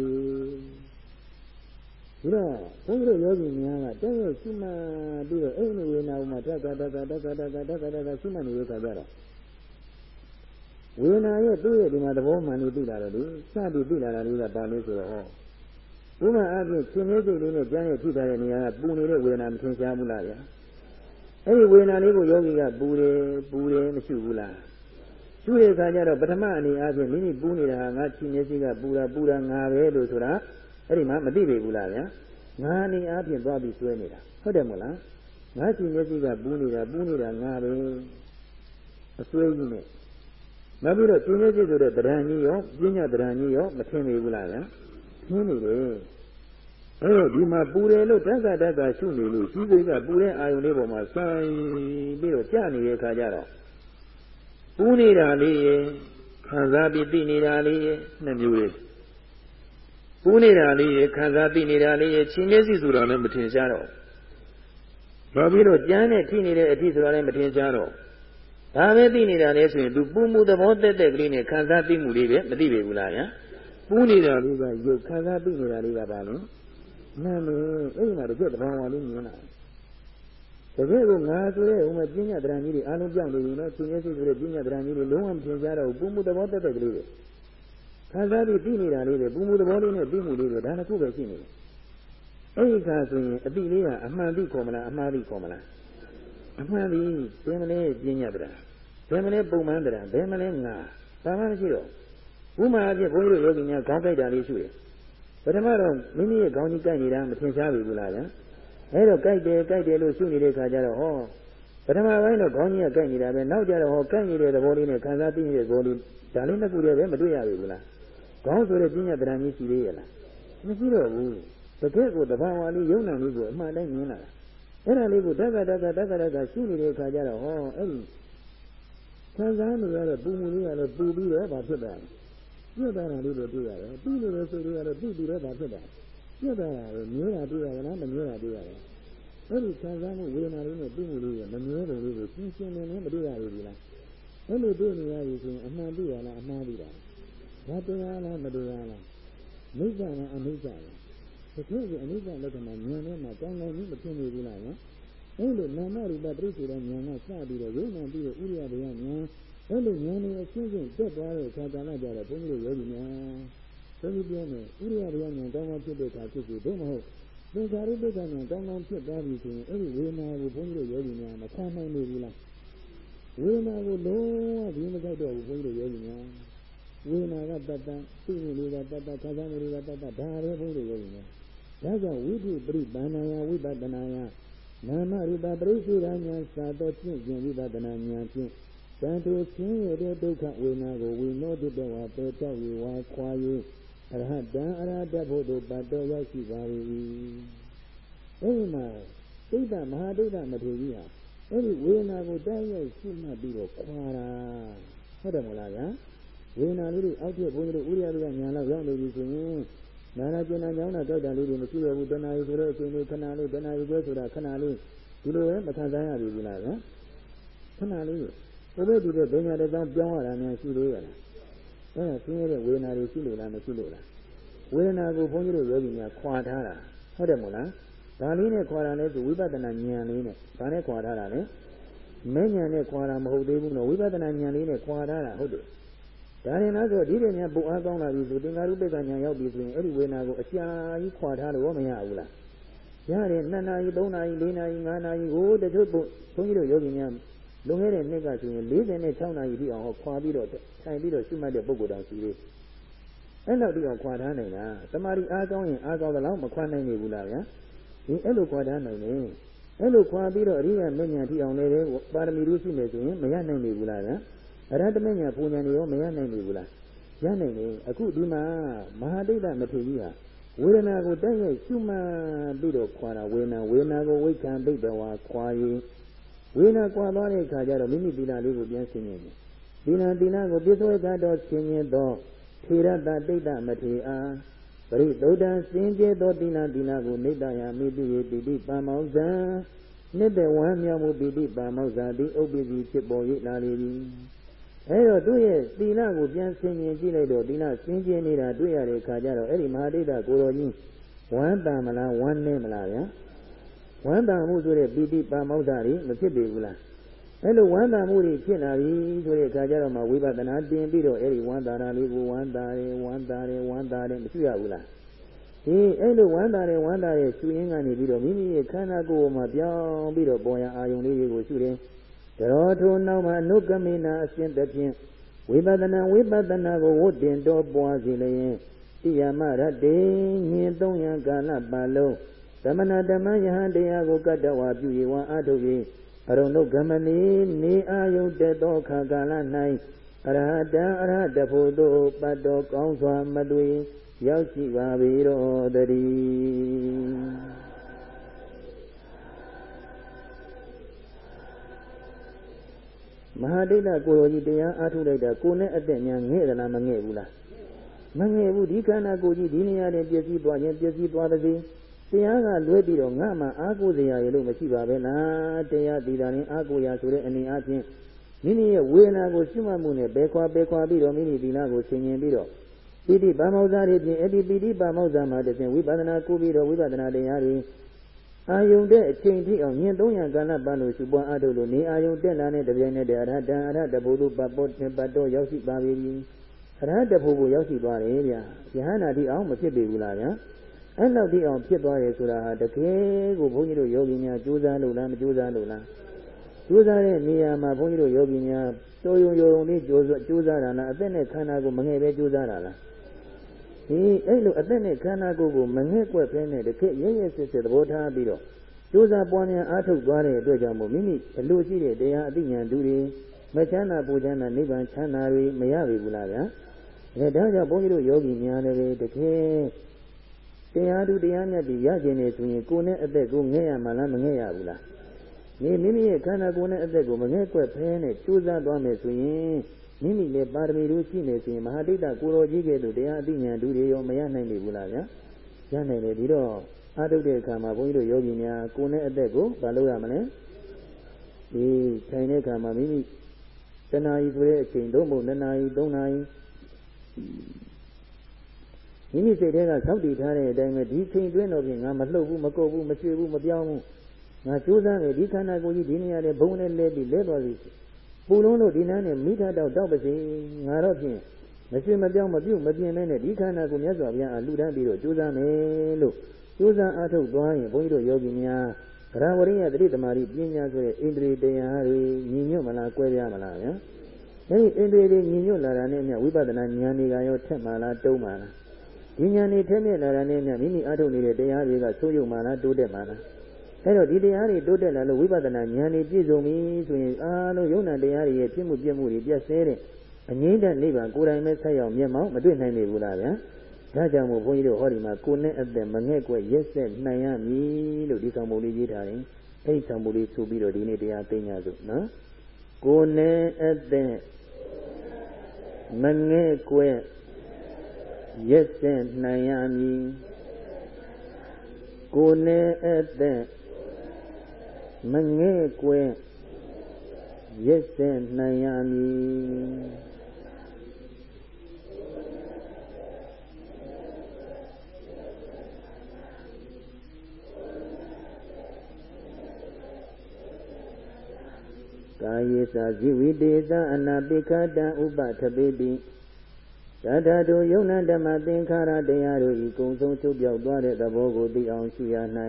ဒီတော့ဘုန်းကြီးတို့ယောဂီများကတဲ့ရဲ့ရှိမှပြီးတော့အဲ့ဒီဝေနာမှာတက္ကတက္ကတက္ကတက္ကတက္ကတက္ကရှိမှနေတဲ့ခါကျတော့ဝေနာရဲ့သူ့ရဲ့ဒီမှာသဘောမှန်နေသိလာတယ်လေစပြီးသိလာတာလေးကပါလို့ဆိုတော့ ဟောဘုမအပြင်ရှင်လေးစိတ်လေးနဲ့ကျမ်းရဲ့ထိထားတဲ့နေရာကပူနေတဲ့ဝေဒနာမထင်ရှားဘူးလားဗျာအဲ့ဒီဝေဒနာလေးကိုယောဂီကပူတယ်ပူတယ်မရှိဘူးလားရှုတဲ့အခါကျတော့ပထမအနေအားဖြင့်မိမိပူနေတာဟာငါချီမျက်စိကပူတာပူတာငါပဲလို့ဆိုတာအဲ့ဒီမှာမသိပေဘူးလားဗျာငါအနေအားဖြင့်သွားပြီးဆွဲနေတာဟုတ်တယ်မို့လားငါချီမျက်စိကပူနေတာပူနေတာငါပဲအစွဲကြီးနဲ့နောက်ပြီးတော့ချီမျက်စိဆိုတဲ့တရံကြီးရောပညာတရံကြီးရောမထင်ပေဘူးလားဗျာ ထင်နေတယ်အဲ့တော့ဒီမှာပူတယ်လို့တက္ကတက္ကရှုနေလို့ရှိစိတ်ကပူတဲ့အာယုန်လေးပေါ်မှာဆိုင်ပြီးတော့ကြာနေတဲ့အခါကျတော့ပူနေတာလေးရယ်ခံစားပြီးသိနေတာလေးရယ်နှစ်မျိုးလေးပူနေတာလေးရယ်ခံစားသိနေတာလေးရယ်ချင်းမျက်စိဆိုတာလည်းမထင်ရှားတော့ဘာဖြစ်လို့ကြမ်းနဲ့ထိနေတဲ့အထိဆိုတာလည်းမထင်ရှားတော့ဒါပဲသိနေတာလေဆိုရင် तू ပူမှုသဘောတက်တက်ကလေးနဲ့ခံစားသိမှုလေးပဲမသိပေဘူးလားဗျာ ပူနေတာလေးကရုပ်ခံစားသိနေတာလေးကဘာလဲနာမည်အဲ့ဒီမှာတကယ်တဘာဝလေးမြင်လာတကယ်ကိုငါဆိုတဲ့ဥမပညာတရားကြီးတွေအားလုံးပြောင်းနေပြီနော်သူမျက်စိဆိုတဲ့ပညာတရားကြီးတွေလုံးဝမသင်ကြားတော့ဘူးပူမှုသဘောတက်တဲ့ကလေးတွေခံစားပြီးသိနေတာလေးတွေပူမှုသဘောလေးနဲ့သိမှုလေးတွေဒါနှစ်ခုပဲရှိနေတယ်အဲ့ဒီကဆိုရင်အတိလေးကအမှန်သိခေါ်မလားအမှားသိခေါ်မလားအမှန်သိဘယ်မလဲပညာတရားဘယ်မလဲပုံမှန်တရားဘယ်မလဲငါဘာမှမရှိတော့ ဥမာအဖြစ်ဘုန်းကြီးတို့ယောဂီများခေါင်းကြိုက်တာလေးရှိတယ်ပထမတော့မိမိရဲ့ခေါင်းကြီးကြိုက်နေတာမထင်ရှားပြီဘူးလားဗျာအဲတော့ကြိုက်တယ်ကြိုက်တယ်လို့ရှုနေတဲ့ခါကျတော့ဟောပထမပိုင်းတော့ခေါင်းကြီးကကြိုက်နေတာပဲနောက်ကျတော့ဟောကြိုက်နေတဲ့သဘောလေးနဲ့ခံစားသိနေတဲ့သဘောလေးဒါလေးနှစ်ခုတည်းပဲမတွေ့ရပြီဘူးလားခေါင်းဆိုတဲ့ပညာတရားကြီးရှိသေးရဲ့လားမရှိတော့ဘူးတကယ့်ကိုတဘာဝလေးယုံနာလေးကိုအမှန်တိုင်းမြင်လာတာအဲ့ဒါလေးကိုတက္ကတက္ကတက္ကတက္ကရှုနေတဲ့ခါကျတော့ဟောအဲ့ဒီခံစားနေရတဲ့ပူမှုလေးကလည်းပူပြီးတော့ဘာဖြစ်တာလဲ ပြတ်တာလေးတွေတွေ့ရတယ်ပြီးလို့ဆိုတော့တော့ပြီးပြီးတော့ဘာဖြစ်တာပြတ်တာလေမြဲတာတွေ့ရမလားမမြဲတာတွေ့ရတယ်အဲ့ဒီခံစားမှုဝေဒနာလေးနဲ့ပြီးမှုလေးကမမြဲတယ်လေးကိုရှင်းရှင်းလင်းလင်းမတွေ့ရဘူးလားအဲ့လိုတွေ့နေရပြီဆိုရင်အမှန်တွေ့ရလားအမှားတွေ့တာဘာတရားလားမတရားလားမိစ္ဆာလားအမိစ္ဆာလားတကယ်ကအနိစ္စလက္ခဏာဉာဏ်နဲ့မှကောင်းကောင်းကြီးမဖြစ်နေဘူးလားနော်အဲ့လိုနာမရူပပြိစ္ဆေတဲ့ဉာဏ်ကစပြီးတော့ယုံနာပြီးတော့ဥရိယဘယဉာဏ် အဲ့လိုဉာဏ်နဲ့အရှင်းရှင်းတက်သွားတဲ့အခါကလည်းကြတော့ဘုန်းကြီးတို့ယောဂီများဘုန်းကြီးပြောမယ်ဥရိယဘယဉာဏ်ကောင်းကောင်းဖြစ်တဲ့အခါဖြစ်စီဘုမဟုတ်သင်္ခါရုပ္ပကဉာဏ်ကောင်းကောင်းဖြစ်သွားပြီဆိုရင်အဲ့ဒီဝေဒနာကိုဘုန်းကြီးတို့ယောဂီများမခံနိုင်နေဘူးလားဝေဒနာကိုလုံးဝဒီမကြိုက်တော့ဘူးဘုန်းကြီးတို့ယောဂီများဝေဒနာကတတ်တန်သိမှုလေးကတတ်တန်ခံစားမှုလေးကတတ်တန်ဒါပဲဘုန်းကြီးတို့ယောဂီများဒါကြောင့်ဝိသုပရိပန္နာယဝိပဒနာယနာမရူပပရိစ္ဆေဒဉာဏ်သာတော့ဖြင့်ခြင်းဝိပဒနာဉာဏ်ဖြင့် တန်ထိုဆင်းရဲတဲ့ဒုက္ခဝေဒနာကိုဝိနောဒုတဝါပေတောက်၍ဝါခွာ၍အရဟတံအရဟတဖို့တို့ပတ်တော်ရောက်ရှိပါ၏အဲဒီမှာသိတမဟာဒိဋ္ဌမထေကြီးဟာအဲ့ဒီဝေဒနာကိုတိုက်ရိုက်ရှုမှတ်ပြီးတော့ခွာတာဟုတ်တယ်မလားဗျာဝေဒနာလေးတွေအောက်ပြဘုန်းကြီးတို့ဥရိယတွေကညာလောက်ရောက်နေပြီဆိုရင်နာနာကျင်နာကြောင်းတာတောက်တာလေးတွေမရှိရဘူးတဏှာကြီးဆိုတဲ့အချိန်လေးခဏလေးတဏှာကြီးပဲဆိုတာခဏလေးဒီလိုပဲမခံစားရဘူးလားဗျာခဏလေး ဘယ်လိုဒီလိုဒုညာတဲ့ကြောင်းပြောင်းရတာများရှိသေးရလားအဲဆင်းရဲတဲ့ဝေဒနာတွေရှိလို့လားမရှိလို့လားဝေဒနာကိုဘုန်းကြီးတို့ယောဂီများခွာထားတာဟုတ်တယ်မို့လားဒါလေးနဲ့ခွာတာလဲဆိုဝိပဿနာဉာဏ်လေးနဲ့ဒါနဲ့ခွာထားတာလေမဲဉာဏ်နဲ့ခွာတာမဟုတ်သေးဘူးနော်ဝိပဿနာဉာဏ်လေးနဲ့ခွာထားတာဟုတ်တယ်ဒါရင်လားဆိုဒီတွေများပုံအားကောင်းလာပြီဆိုသင်္ကာရုပ္ပကဉာဏ်ရောက်ပြီဆိုရင်အဲ့ဒီဝေဒနာကိုအရှာကြီးခွာထားလို့မရဘူးလားရတယ်2နာရီ3နာရီ4နာရီ5နာရီဟိုတချို့ဘုန်းကြီးတို့ယောဂီများ လွန်ခဲ့တဲ့နှစ်ကဆိုရင်46နာရီတိအောင်ဟောခွာပြီးတော့ထိုင်ပြီးတော့ရှုမှတ်တဲ့ပုဂ္ဂိုလ်တောင်ရှိသေးတယ်အဲ့လောက်တိအောင်ခွာထားနိုင်လားတမာရီအားကောင်းရင်အားကောင်းသလောက်မခွာနိုင်နေဘူးလားဗျာဒီအဲ့လိုခွာထားနိုင်တယ်အဲ့လိုခွာပြီးတော့အရိယာမဉ္ဇဉ်တိအောင်လည်းပါရမီလို့ရှိနေဆိုရင်မရနိုင်နေဘူးလားဗျာအရဟတမဉ္ဇဉ်ပူဉ္ဇဉ်တွေရောမရနိုင်နေဘူးလားရနိုင်တယ်အခုဒီမှာမဟာဒိဋ္ဌမထေကြီးဟာဝေဒနာကိုတိုက်ရိုက်ရှုမှတ်ပြီးတော့ခွာတာဝေဒနာဝေဒနာကိုဝိခံပိတ်တော်ခွာရင် ဝေဒနာကွာသွားတဲ့အခါကျတော့မိမိသီလလေးကိုပြန်ဆင်းနေတယ်သီလသီလကိုပြည့်စုံသောဆင်းရဲသောထေရတတိတ်တမထေအားပရိသုဒ္ဓံစင်ကြဲသောသီလသီလကိုနေတယမိတိယေတိတိပံမောဇံနှစ်တဲ့ဝမ်းမြောက်မှုပိဋိပါမောဇာတိဥပ္ပဇီဖြစ်ပေါ်၍လာလေသည်အဲတော့သူ့ရဲ့သီလကိုပြန်ဆင်ញင်ကြည့်လိုက်တော့သီလစင်ကြင်နေတာတွေ့ရတဲ့အခါကျတော့အဲ့ဒီမဟာဒိဋ္ဌကိုတော်ကြီးဝမ်းတန်မလားဝမ်းနေမလားဗျာ ဝမ်းသာမှုဆိုတဲ့ပီတိပါမောဒ္ဒတွေမဖြစ်ပေဘူးလားအဲ့လိုဝမ်းသာမှုတွေဖြစ်လာပြီဆိုတဲ့အခါကျတော့မှဝိပဿနာတင်ပြီးတော့အဲ့ဒီဝမ်းသာတာလေးကိုဝမ်းသာတယ်ဝမ်းသာတယ်ဝမ်းသာတယ်မရှိရဘူးလားဒီအဲ့လိုဝမ်းသာတယ်ဝမ်းသာတယ်ရှုရင်းကနေပြီးတော့မိမိရဲ့ခန္ဓာကိုယ်မှာပြောင်းပြီးတော့ပေါ်ရအာယုန်လေးတွေကိုရှုတယ်တရောထိုနောက်မှာအနုကမိနာအရှင်သဖြင့်ဝိပဿနာဝိပဿနာကိုဝတ်တင်တော်ပွားစီလျင်တိယမရတေညင်သုံးရန်ကာလပါလုံး သမဏဓမ္မယဟန်တရားကိုကတ္တဝါပြု၍ဝါအားထုတ်၍အရုံတို့ဂမနီနေအာယုန်တက်သောခါကာလ၌အရဟတံအရဟတဖို့သို့ပတ်တော်ကောင်းစွာမသွေရောက်ရှိပါပေတော်တည်းမဟာဒိဋ္ဌကိုရောကြီးတရားအားထုတ်လိုက်တာကိုနဲ့အသက်ညာငဲ့သလားမငဲ့ဘူးလားမငဲ့ဘူးဒီခန္ဓာကိုယ်ကြီးဒီနေရာနဲ့ပျက်စီးသွားရင်ပျက်စီးသွားသစေ တရားကလွဲပြီးတော့ငါမှအားကိုးစရာရလို့မရှိပါပဲလားတရားဒီတာရင်အားကိုးရဆိုတဲ့အနေအချင်းမိမိရဲ့ဝေဒနာကိုရှုမှတ်မှုနဲ့ဘယ်ခွာဘယ်ခွာပြီးတော့မိမိဒီနာကိုဆင်ញင်ပြီးတော့ပိဋိပါမောဇ္ဇာတွေဖြင့်အဲ့ဒီပိဋိပါမောဇ္ဇာမှာတည်းဝိပဿနာကိုပြီးတော့ဝိပဿနာတရားတွေအာယုန်တဲ့အချိန်ထိအောင်ညင်300ကာလပတ်လို့ရှုပွားအားထုတ်လို့နေအာယုန်တက်လာတဲ့တပြိုင်နက်တည်းအရဟတအရဟတဘုဒ္ဓပပောပတ်တော့ရောက်ရှိပါပြီအရဟတဘုကိုရောက်ရှိသွားတယ်ဗျာယဟနာတိအောင်မဖြစ်ပေဘူးလားဗျာ အဲ့လောက်တိအောင်ဖြစ်သွားတယ်ဆိုတာဟာတကယ်ကိုဘုန်းကြီးတို့ယောဂီများကြိုးစားလို့လားမကြိုးစားလို့လားကြိုးစားတဲ့နေရာမှာဘုန်းကြီးတို့ယောဂီများတိုးယုံယုံလေးကြိုးစားကြိုးစားတာလားအသက်နဲ့ခန္ဓာကိုမငယ်ပဲကြိုးစားတာလားဒီအဲ့လိုအသက်နဲ့ခန္ဓာကိုယ်ကိုမငဲ့ကွက်ဖဲနဲ့တခက်ရရစစ်စစ်သဘောထားပြီးတော့ကြိုးစားပွားများအားထုတ်သွားတဲ့အတွက်ကြောင့်မို့မိမိအလိုရှိတဲ့တရားအသိဉာဏ်တူတွေမချမ်းသာပူချမ်းသာနိဗ္ဗာန်ချမ်းသာတွေမရပြီဘူးလားဗျာအဲဒါကြောင့်ဘုန်းကြီးတို့ယောဂီများလည်းပဲတကယ် တရားတူတရားမြတ်တွေရခြင်းနေဆိုရင်ကိုယ်နဲ့အသက်ကိုငဲ့ရမှလားမငဲ့ရဘူးလားဒီမိမိရဲ့ခန္ဓာကိုယ်နဲ့အသက်ကိုမငဲ့ကွက်ဖဲနဲ့ကြိုးစားသွားမယ်ဆိုရင်မိမိလည်းပါရမီတို့ရှိနေဆိုရင်မဟာဒိဋ္ဌကိုရောကြီးကဲ့သို့တရားအသိဉာဏ်တူတွေရောမရနိုင်ဘူးလားဗျာရနိုင်တယ်ဒီတော့အားထုတ်တဲ့အခါမှာဘုန်းကြီးတို့ယောဂီများကိုယ်နဲ့အသက်ကိုမလုပ်ရမလဲဒီထိုင်တဲ့အခါမှာမိမိတဏှာကြီးဆိုတဲ့အချိန်သုံးဖို့နှစ်နာရီသုံးနာရီ မိမိစိတ်ထဲကသောက်တည်ထားတဲ့အတိုင်းပဲဒီချိန်တွင်းတော့ပြင်ငါမလှုပ်ဘူးမကုတ်ဘူးမရွှေ့ဘူးမပြောင်းဘူးငါကြိုးစားမယ်ဒီခန္ဓာကိုယ်ကြီးဒီနေရာနဲ့ဘုံနဲ့လဲပြီးလဲသွားပြီပူလုံးလို့ဒီနားနဲ့မိထတောက်တောက်ပါစေငါတော့ဖြင့်မရွှေ့မပြောင်းမပြုတ်မပြင်းမဲနဲ့ဒီခန္ဓာကိုမြတ်စွာဘုရားအလှူဒန်းပြီးတော့ကြိုးစားမယ်လို့ကြိုးစားအားထုတ်သွားရင်ဘုန်းကြီးတို့ယောဂီများဗရဝရိယတတိသမารိပညာဆိုတဲ့ဣန္ဒြေတရားတွေညီညွတ်မလားကွဲပြားမလားဗျာအဲဒီဣန္ဒြေတွေညီညွတ်လာတာနဲ့မြဝိပဿနာဉာဏ်တွေကရောထက်မှလားတုံးမှလား ဒီဉာဏ်တွေထက်မြက်လာတာနဲ့မြမိမိအားထုတ်နေတဲ့တရားတွေကဆိုးရုံမှလားတိုးတက်မှလားအဲတော့ဒီတရားတွေတိုးတက်လာလို့ဝိပဿနာဉာဏ်တွေပြည့်စုံပြီဆိုရင်အားလုံးယုံနာတရားတွေရဲ့ပြည့်မှုပြည့်မှုတွေပြည့်စဲတဲ့အငြိမ့်တဲ့နိဗ္ဗာန်ကိုယ်တိုင်ပဲဆက်ရောက်မျက်မှောက်မတွေ့နိုင်နေဘူးလားဗျာဒါကြောင့်မို့ဘုန်းကြီးတို့ဟောဒီမှာကိုနဲ့အသက်မငဲ့ကွက်ရက်ဆက်နိုင်ရမည်လို့ဒီဆောင်ပုံလေးရေးထားတယ်။အဲဒီဆောင်ပုံလေးဆိုပြီးတော့ဒီနေ့တရားသိညာစို့နော်။ကိုနဲ့အသက်မငဲ့ကွက် ရက်ဆက်နိုင်ရမည်။ကိုနဲ့အသက်မငဲ့ကွက်ရက်ဆက်နိုင်ရမည်ကာယေသာဇိဝိတေသအနာပိခတံဥပထပေတိ သတ္တတို့ယုံနာဓမ္မသင်္ခါရတရားတို့ဤကုံဆုံးချုပ်ပြောက်သွားတဲ့သဘောကိုသိအောင်ရှုရ၌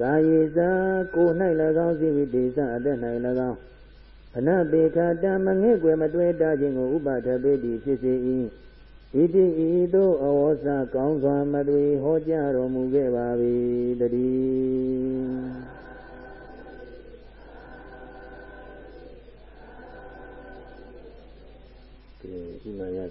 ကာယေသာကို၌၎င်းဇိဝိတေသအသက်၌၎င်းအနပေခတံမငဲ့ွယ်မတွေ့တာခြင်းကိုဥပထပေတိဖြစ်စေ၏ဣတိဤသို့အဝေါစာကောင်းစွာမသွေဟောကြားတော်မူခဲ့ပါ၏တည်း Una la